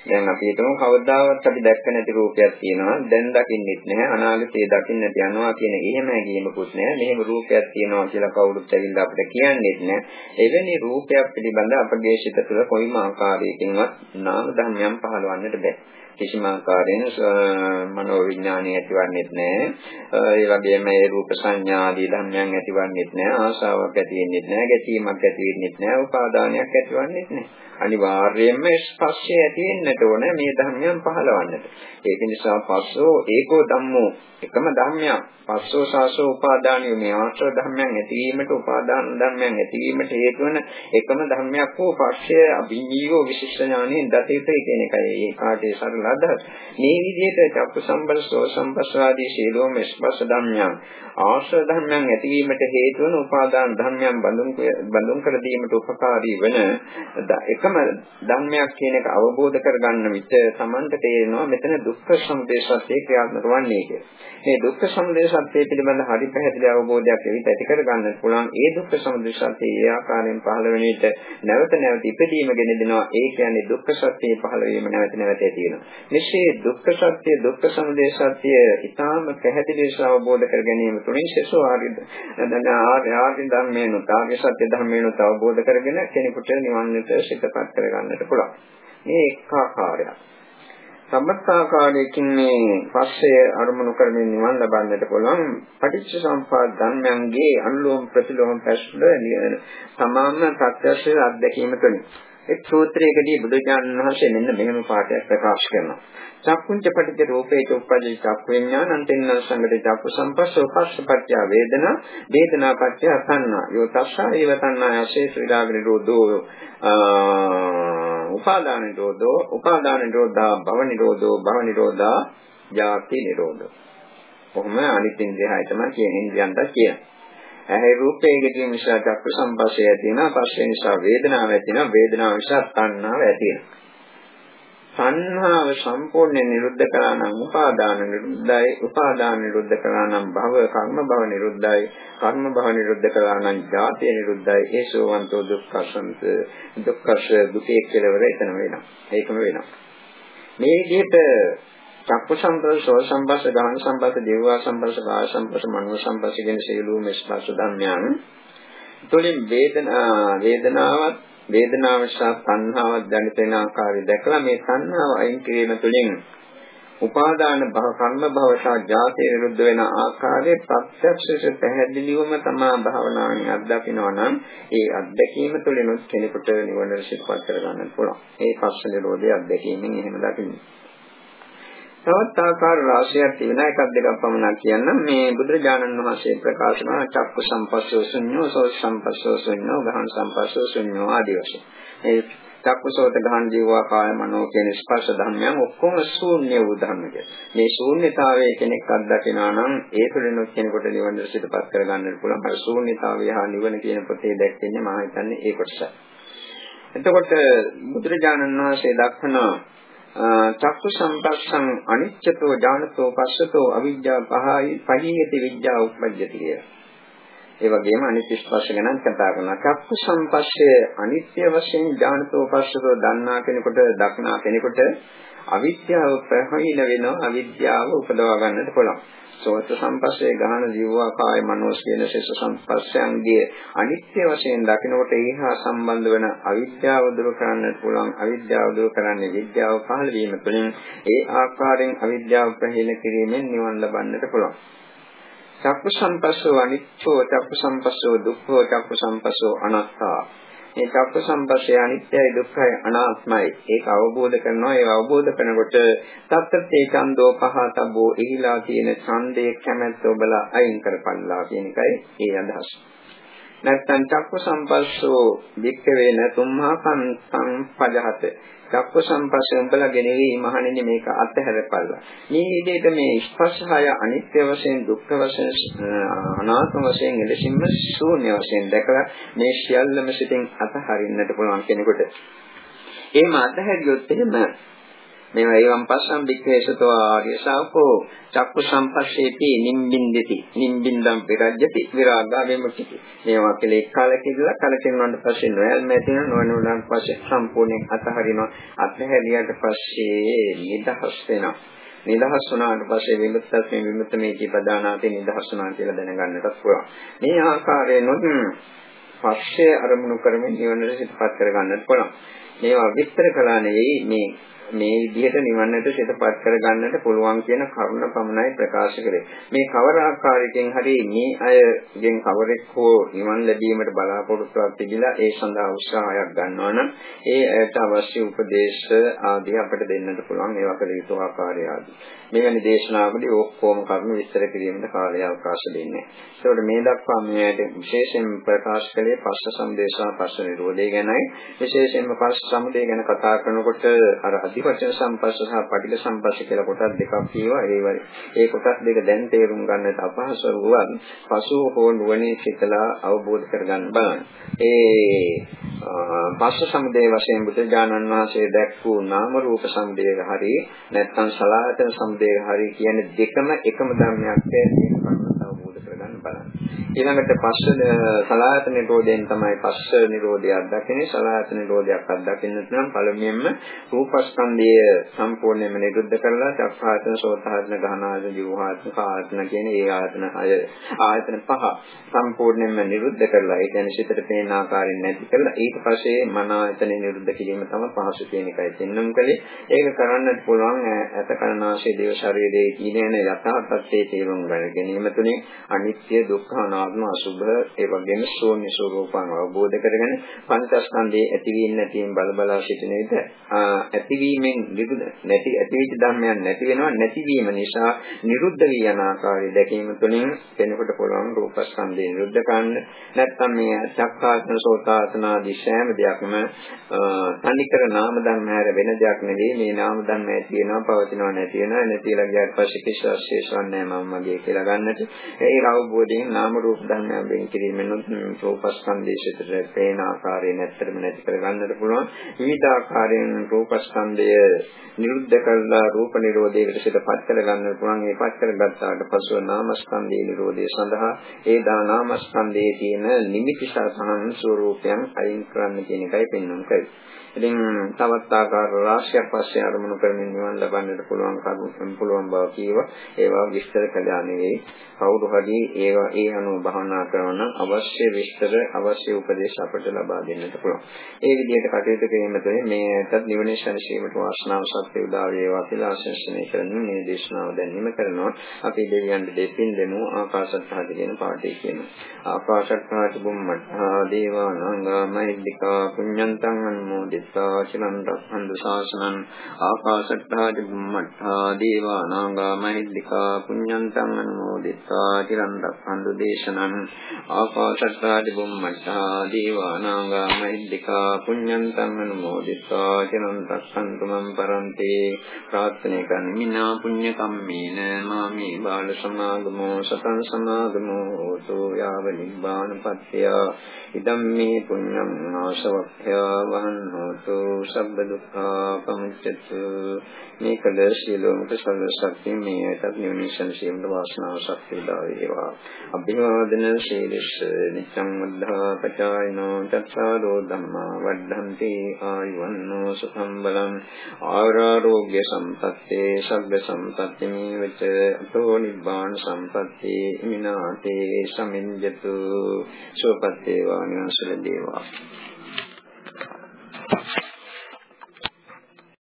දැන් අපි හිතමු කවදාවත් අපි දැක්ක නැති රූපයක් තියෙනවා. දැන් දකින්නෙත් නැහැ. අනාගතේ දකින්නට යනවා කියන එහෙම හැඟීමකුත් නැහැ. මෙහෙම රූපයක් තියෙනවා කියලා කවුරුත් ඇවිල්ලා අපිට කියන්නේත් නැහැ. එවැනි රූපයක් පිළිබඳ අපගේ සිත තුළ කොයිම ආකාරයකින්වත් නාම ධර්මයන් පහළවන්නට බෑ. කිසිම ආකාරයෙන් මනෝ විඥානය ඇතිවන්නේත් නැහැ. ඒ වගේම ඒ රූප සංඥා ආදී ධර්මයන් ඇතිවන්නේත් නැහැ. ආශාවක් ඇති වෙන්නේත් නැහැ. ගැටීමක් ඇති වෙන්නේත් නැහැ. උපාදානයක් ඇතිවන්නේත් නැහැ. අනිවාර්යයෙන්ම ස්පර්ශය ඇති වෙන්නට ඕන මේ ධර්මයන් පහළවන්නට. ඒක නිසා පස්සෝ ඒකෝ ධම්මෝ එකම ධර්මයක්. පස්සෝ සාසෝ උපාදානිය මේ ආශ්‍රව ධර්මයන් ඇතිවීමට උපාදාන ධර්මයන් ඇතිවීමට හේතු වන එකම ධර්මයක් වූ පස්සය අභිඤ්ඤීවෝ විශිෂ්ට ඥානයෙන් දතේතයි කියන එකයි. ඒ කාටේ සරල අදහස. මේ විදිහට චක්ක සම්බල සෝ සම්පස්සාදී සීලෝම ස්පර්ශ ධර්මයන් ආශ්‍රව ධර්මයන් ඇතිවීමට හේතු වන උපාදාන ධර්මයන් බඳුන් බඳුන් කර දීමට උපකාරී වන එකම එකම ධර්මයක් කියන එක අවබෝධ කරගන්න විට Tamanta තේරෙනවා මෙතන දුක්ඛ සමුදය සත්‍ය ක්‍රියාත්මක වන්නේ කියලා. මේ දුක්ඛ සමුදය සත්‍ය පිළිබඳ හරි පැහැදිලි අවබෝධයක් එවිට ඇති කරගන්න පුළුවන්. ඒ දුක්ඛ සමුදය සත්‍ය ඒ ආකාරයෙන් පහළ වෙන විට නැවත නැවත ඉපදීම ගෙන දෙනවා. ඒ කියන්නේ දුක්ඛ සත්‍යයේ පහළ වීම නැවත නැවත ඇති වෙනවා. මෙසේ දුක්ඛ සත්‍ය දුක්ඛ සමුදය සත්‍ය ඊටාම පැහැදිලි ලෙස අවබෝධ කර ගැනීම තුළින් සසෝ ආර්ය ආර්ය ධර්මයන් උතාගේ සත්‍ය ධර්මයන් අවබෝධ කරගෙන කෙනෙකුට නිවන්නට සිතපත් ඉදිරිපත් කරගන්නට පුළුවන්. මේ එක් ආකාරයක්. සම්මතාකාරයකින් මේ පස්සේ අරමුණු කරමින් නිවන් ලබන්නට පුළුවන් පටිච්ච සම්පදාන ධර්මයන්ගේ අනුලෝම ප්‍රතිලෝම පැසල සමාන ප්‍රත්‍යක්ෂ අත්දැකීම තුළින් එක් සූත්‍රයකදී බුදුජානක මහසෙ මෙන්න මෙහෙම පාඩයක් ප්‍රකාශ කරනවා. චක්කුංච පටිච්ච රූපේච උප්පජ්ජ චක්ඛ විඥානං තින්න සංගත චක්ඛ සම්පස්සෝ පස්සපච්චය වේදනා වේදනා පච්චය සංනා යෝ තස්සා ඒව තණ්හා යශේෂ විරාග නිරෝධෝ උපාදාන නිරෝධෝ උපාදාන නිරෝධා භව නිරෝධෝ භව නිරෝධා ජාති නිරෝධෝ. කොහොම අනිත් ඉන්ද්‍රියයි තමයි කියන්නේ ඉන්ද්‍රියන්ට කියන්නේ ඇහැ රූපයේ ගැටීම නිසා චක්ක සම්පස්සේ ඇති වෙනවා පස්සේ නිසා වේදනාව ඇති වෙනවා වේදනාව නිසා තණ්හාව ඇති වෙනවා සංහාව සම්පූර්ණයෙන් නිරුද්ධ කළා නම් උපාදාන නිරුද්ධයි. උපාදාන නිරුද්ධ කළා නම් භව කර්ම භව නිරුද්ධයි. කර්ම භව නිරුද්ධ කළා නම් ජාතිය නිරුද්ධයි. ඒසෝවන්තෝ දුක්ඛසන්ත දුක්ඛස දුකේ කෙලවර එතන වෙනවා. ඒකම වෙනවා. මේ විදිහට චක්ක සම්පස්ස, සෝත සම්පස්ස, ගහන සම්පස්ස, දේවා සම්පස්ස, කාය සම්පස්ස, මනෝ සම්පස්ස කියන සියලුම ස්පර්ශ ධර්මයන් තුළින් වේදනා වේදනාවත් වේදනාව නිසා සංහාවක් දැනිට වෙන ආකාරය දැකලා මේ සංහාව අයින් කිරීම තුළින් උපාදාන භව කර්ම භව සහ ජාති විරුද්ධ වෙන ආකාරයේ ප්‍රත්‍යක්ෂස පැහැදිලිවම තමා භාවනාවෙන් අත්දකිනවා නම් ඒ අත්දැකීම තුළිනුත් කෙනෙකුට නිවන සිත්පත් කරගන්න පුළුවන්. ඒ පස්ස නිරෝධය අත්දැකීමෙන් එහෙම දකින්නේ. තවත් ආකාර රාශියක් තියෙන එකක් දෙකක් පමණක් කියන්න මේ බුදුරජාණන් වහන්සේ ප්‍රකාශ කරන චක්කු සම්පස්සෝ ශුන්‍යෝ සෝත සම්පස්සෝ ශුන්‍යෝ ගහන සම්පස්සෝ ශුන්‍යෝ ආදී වශයෙන් මේ චක්කුසෝත ගහන ජීවා කාය මනෝ කියන ස්පර්ශ ධර්මයන් ඔක්කොම ශූන්‍ය වූ ධර්මක. මේ ශූන්‍යතාවයේ කෙනෙක් අත්දකිනවා නම් ඒ තුළිනුත් කෙනෙකුට නිවන දර්ශිතපත් කරගන්නට පුළුවන්. අර ශූන්‍යතාවය හා නිවන කියන පොතේ දැක්වෙන්නේ මම හිතන්නේ ඒ කොටසයි. එතකොට බුදුරජාණන් වහන්සේ දක්වනවා චක්කු සම්පස්සං අනිච්චතෝ ඥානතෝ පස්සතෝ අවිජ්ජා පහයි පහියති විජ්ජා උප්පජ්ජති කියලා. ඒ වගේම අනිත්‍ය ස්පර්ශ ගැන කතා කරනවා. චක්කු සම්පස්සේ අනිත්‍ය වශයෙන් ඥානතෝ පස්සතෝ දන්නා කෙනෙකුට දක්නා කෙනෙකුට අවිද්‍යාව ප්‍රහීන වෙනවා අවිද්‍යාව උපදවා ගන්නට පුළුවන්. සෝත සම්පස්සේ ගාන ජීවා කාය මනෝස් කියන ශේෂ සම්පස්සයන්ගේ අනිත්‍ය වශයෙන් දකිනකොට ඒහා සම්බන්ධ වෙන අවිද්‍යාව දුරු කරන්නට පුළුවන්. අවිද්‍යාව දුරු කරන්නේ විද්‍යාව පහළ වීම තුළින්. ඒ ආකාරයෙන් අවිද්‍යාව ප්‍රහීන කිරීමෙන් නිවන් ලබන්නට පුළුවන්. චක්කු සම්පස්සෝ අනිච්චෝ චක්කු සම්පස්සෝ දුක්ඛෝ චක්කු සම්පස්සෝ අනාත්තා. මේ චක්ක සම්පස්සේ අනිත්‍යයි දුක්ඛයි අනාත්මයි. ඒක අවබෝධ කරනවා. ඒ අවබෝධ කරනකොට තත්තේ ඡන්தோ පහතබ්බෝ එහිලා තියෙන ඡන්දේ කැමැත්ත ඔබලා අයින් කරපල්ලා කියන එකයි ඒ අදහස. නැත්තම් චක්ක සම්පස්සෝ වික්කවේ නතුම්හා සංපජහත චක්ක සම්පස්සේ උඹලා ගෙනෙවි මහණෙනි මේක අත්හැරපල්ලා. මේ විදිහට මේ ස්පර්ශය අනිත්‍ය වශයෙන් දුක්ඛ වශයෙන් අනාත්ම වශයෙන් එලෙසින්ම ශූන්‍ය වශයෙන් දැකලා මේ සියල්ලම සිතින් අතහරින්නට පුළුවන් කෙනෙකුට. එහෙම අතහැරියොත් එහෙම මේවා ඒවම් පස්සම් වික්‍රේෂතෝ ආර්ය ශාවකෝ චක්කු සම්පස්සේති නිම්බින්දති. නිම්බින්දම් විරජ්‍යති. විරාගා විමුක්ති මේවා කෙලෙක් කාලකිරලා කලකිරුණාට පස්සේ නොයල්ම ඇති වෙන නොවනුනාට පස්සේ සම්පූර්ණයෙන් අතහරිනවා. අතහැරියට පස්සේ නිදහස් වෙනවා. නිදහස් වුණාට පස්සේ විමුක්තත්වයෙන් විමුක්තමේ ජීවදානාතේ නිදහස් වුණා කියලා දැනගන්නටත් පුළුවන්. මේ ආකාරයෙන් පස්සේ අරමුණු කරමින් නිවනට සිතපත් කරගන්නත් පුළුවන්. මේවා විස්තර කළා නෙවෙයි මේ මේ විදිහට නිවන්නට සිතපත් කරගන්නට පුළුවන් කියන කරුණ පමණයි ප්‍රකාශ කරේ. මේ කවර ආකාරයකින් හරි මේ අයගෙන් කවරෙක් හෝ නිවන් ලැබීමට බලාපොරොත්තුවක් තිබිලා ඒ සඳහා උත්සාහයක් ගන්නවා නම් ඒ ඇයට අවශ්‍ය උපදේශ ආදී අපට දෙන්නට පුළුවන් ඒවා කළ යුතු ආකාරය ආදී. මෙවැනි දේශනාවකදී ඔක්කොම කරුණු විස්තර කිරීමට කාලය අවකාශ දෙන්නේ. ඒකට මේ දක්වා මේ විශේෂයෙන් ප්‍රකාශ කළේ පස්ස සම්දේශා පස්ස නිරෝධය ගැනයි. විශේෂයෙන්ම පස්ස සමුදය ගැන කතා කරනකොට අර අධිවචන සම්පස්ස සහ පටිඝ සම්පස්ස කියලා කොටස් දෙකක් තියෙනවා. ඒ වගේ ඒ කොටස් දෙක දැන් තේරුම් ගන්නට අපහසු වුවත් පසුව හෝ නුවණින් සිතලා අවබෝධ කරගන්න බලන්න. ඒ පස්ස සමුදය වශයෙන් බුදුජානන් වහන්සේ දැක්වූ නාම රූප සමුදය හරි නැත්නම් සලආයතන සමුදය හරි කියන දෙකම එකම ධර්මයක් කියන බලන්න. ඊළඟට පස්ස සලායතන නිරෝධයෙන් තමයි පස්ස නිරෝධය අත්දකින්නේ. සලායතන නිරෝධයක් අත්දකින්න නම් පළමුවෙන්ම රූපස්කන්ධය සම්පූර්ණයෙන්ම නිරුද්ධ කරලා චක්ඛායතන, සෝතායතන, ගහනායතන, ජීවහායතන, කායතන කියන ඒ ආයතන හය ආයතන පහ සම්පූර්ණයෙන්ම නිරුද්ධ කරලා ඒ කියන්නේ සිතට පේන ආකාරයෙන් නැති කරලා ඊට පස්සේ මන ආයතන නිරුද්ධ කිරීම තමයි පහසු කියන එකයි දෙන්නම් කලේ. ඒක කරන්නත් පුළුවන් ඇත කරනාශේ දේව ශරීරයේ කියන යථාර්ථයේ තේරුම් ගන්න ගැනීම තුලින් අනිත්‍ය දුක්ඛ අනාත්ම අසුභ ඒ වගේම ශූන්‍ය ස්වરૂපං අවබෝධ කරගෙන පංචස්කන්ධයේ ඇතිවීම නැතිවීම බල බලා සිටින විට ඇතිවීමෙන් නිරුද්ධ නැති ඇතිවිච්ච ධර්මයන් නැති වෙනවා. නැතිවීම නිසා නිරුද්ධ වී යන ආකාරය දැකීම තුළින් කෙනෙකුට පුළුවන් රූපස්කන්ධය නිරුද්ධ කරන්න නැත්නම් මේ චක්කාසන සෝතාසන ආදී සෑම දෙයක්ම තනිකර නාම ධර්ම හැර වෙන දෙයක් නෙවෙයි. මේ නාම ධර්ම ඇති වෙනවා පවතිනවා නැති වෙනවා. නැතිලා ගියාට පස්සේ කිසිවක් ශේෂවන්නේ නැහැ මම මගේ කියලා ගන්නට. ඒ අවබෝධයෙන් නාම නාම රූප ධර්මයන් වෙන් කිරීමෙන් රූපස්කන්ධයේ සිටට පේන ආකාරය නැත්තරම නැති කර ගන්නට පුළුවන්. විවිධ ආකාරයෙන් රූපස්කන්ධය නිරුද්ධ කරලා රූප නිරෝධයකට සිටපත් කර ගන්නට පුළුවන්. ඒ පත් කරගත්තාට පසුව නාමස්කන්ධයේ නිරෝධය සඳහා ඒ දා නාමස්කන්ධයේ තියෙන නිමිති සහන් ස්වરૂපයන් අයින් කරන්න කියන එකයි පෙන්වන්න කරන්නේ. ඉතින් තවත් ආකාර රාශියක් පස්සේ අරමුණු කරමින් නිවන් ලබන්නට පුළුවන් කරුණු පුළුවන් බව කියව ඒවා විස්තර කළා නෙවෙයි කවුරු හරි ඒවා ඒ අනුව භවනා කරන අවශ්‍ය විස්තර අවශ්‍ය උපදේශ අපට ලබා දෙන්නට පුළුවන්. ඒ විදිහට කටයුතු කිරීමතේ මේකත් නිවනේ ශනශීමට වාසනාව සත්‍ය උදා වේවා කියලා ආශිර්වාදනය කරන මේ දේශනාව දැන් නිම කරනවා. අපි දෙවියන් දෙපින් දෙමු ආකාශත්හාද කියන පාඩේ කියනවා. ආකාශත්හාද බුම්මඨා දේවා නාගමයිද්దికා පුඤ්ඤන්තං අනුමෝදිතා චිරන් රක්ඛන්තු ශාසනං ආකාශත්හාද බුම්මඨා දේවා නාගමයිද්దికා පුඤ්ඤන්තං අනුමෝදිතා චිරන් රක්ඛන්තු දේශ දේශනං ආකාශට්ටා චුම්මට්ටා දේවා නාග මහිද්దికා පුඤ්ඤන්තං අනුමෝදිත්වා චිරන් රක්ඛන්තු මම් පරන්තේ ප්‍රාර්ථනා කරමිනා පුඤ්ඤ කම්මේන මාමේ බාල සමාගමෝ සතං සමාගමෝ හෝතු යාව නිබ්බාන පත්‍ය ඉදම් මේ පුඤ්ඤං ආශවක්ඛ්‍යා වහන්නෝ හෝතු සබ්බ දුක්ඛා පමුච්චතු මේ කළ සියලුම කුසල ශක්තිය මේකට නිවනිසන සියලු වාසනාව ශක්තිය දා වේවා. අභිවාදන ශීලස නිච්ඡං වද්ධා පචායනෝ තත්සාරෝ ධම්මා වද්ධන්ති ආයුවන්නෝ සුඛං බලං ආරෝග්‍ය සම්පත්තේ සබ්බ සම්පත්ති මේවච අතෝ නිබ්බාන සම්පත්ති මිනාතේ සමිඤ්ජතු සෝපත්තේ වානිවසල දේවා Thank you.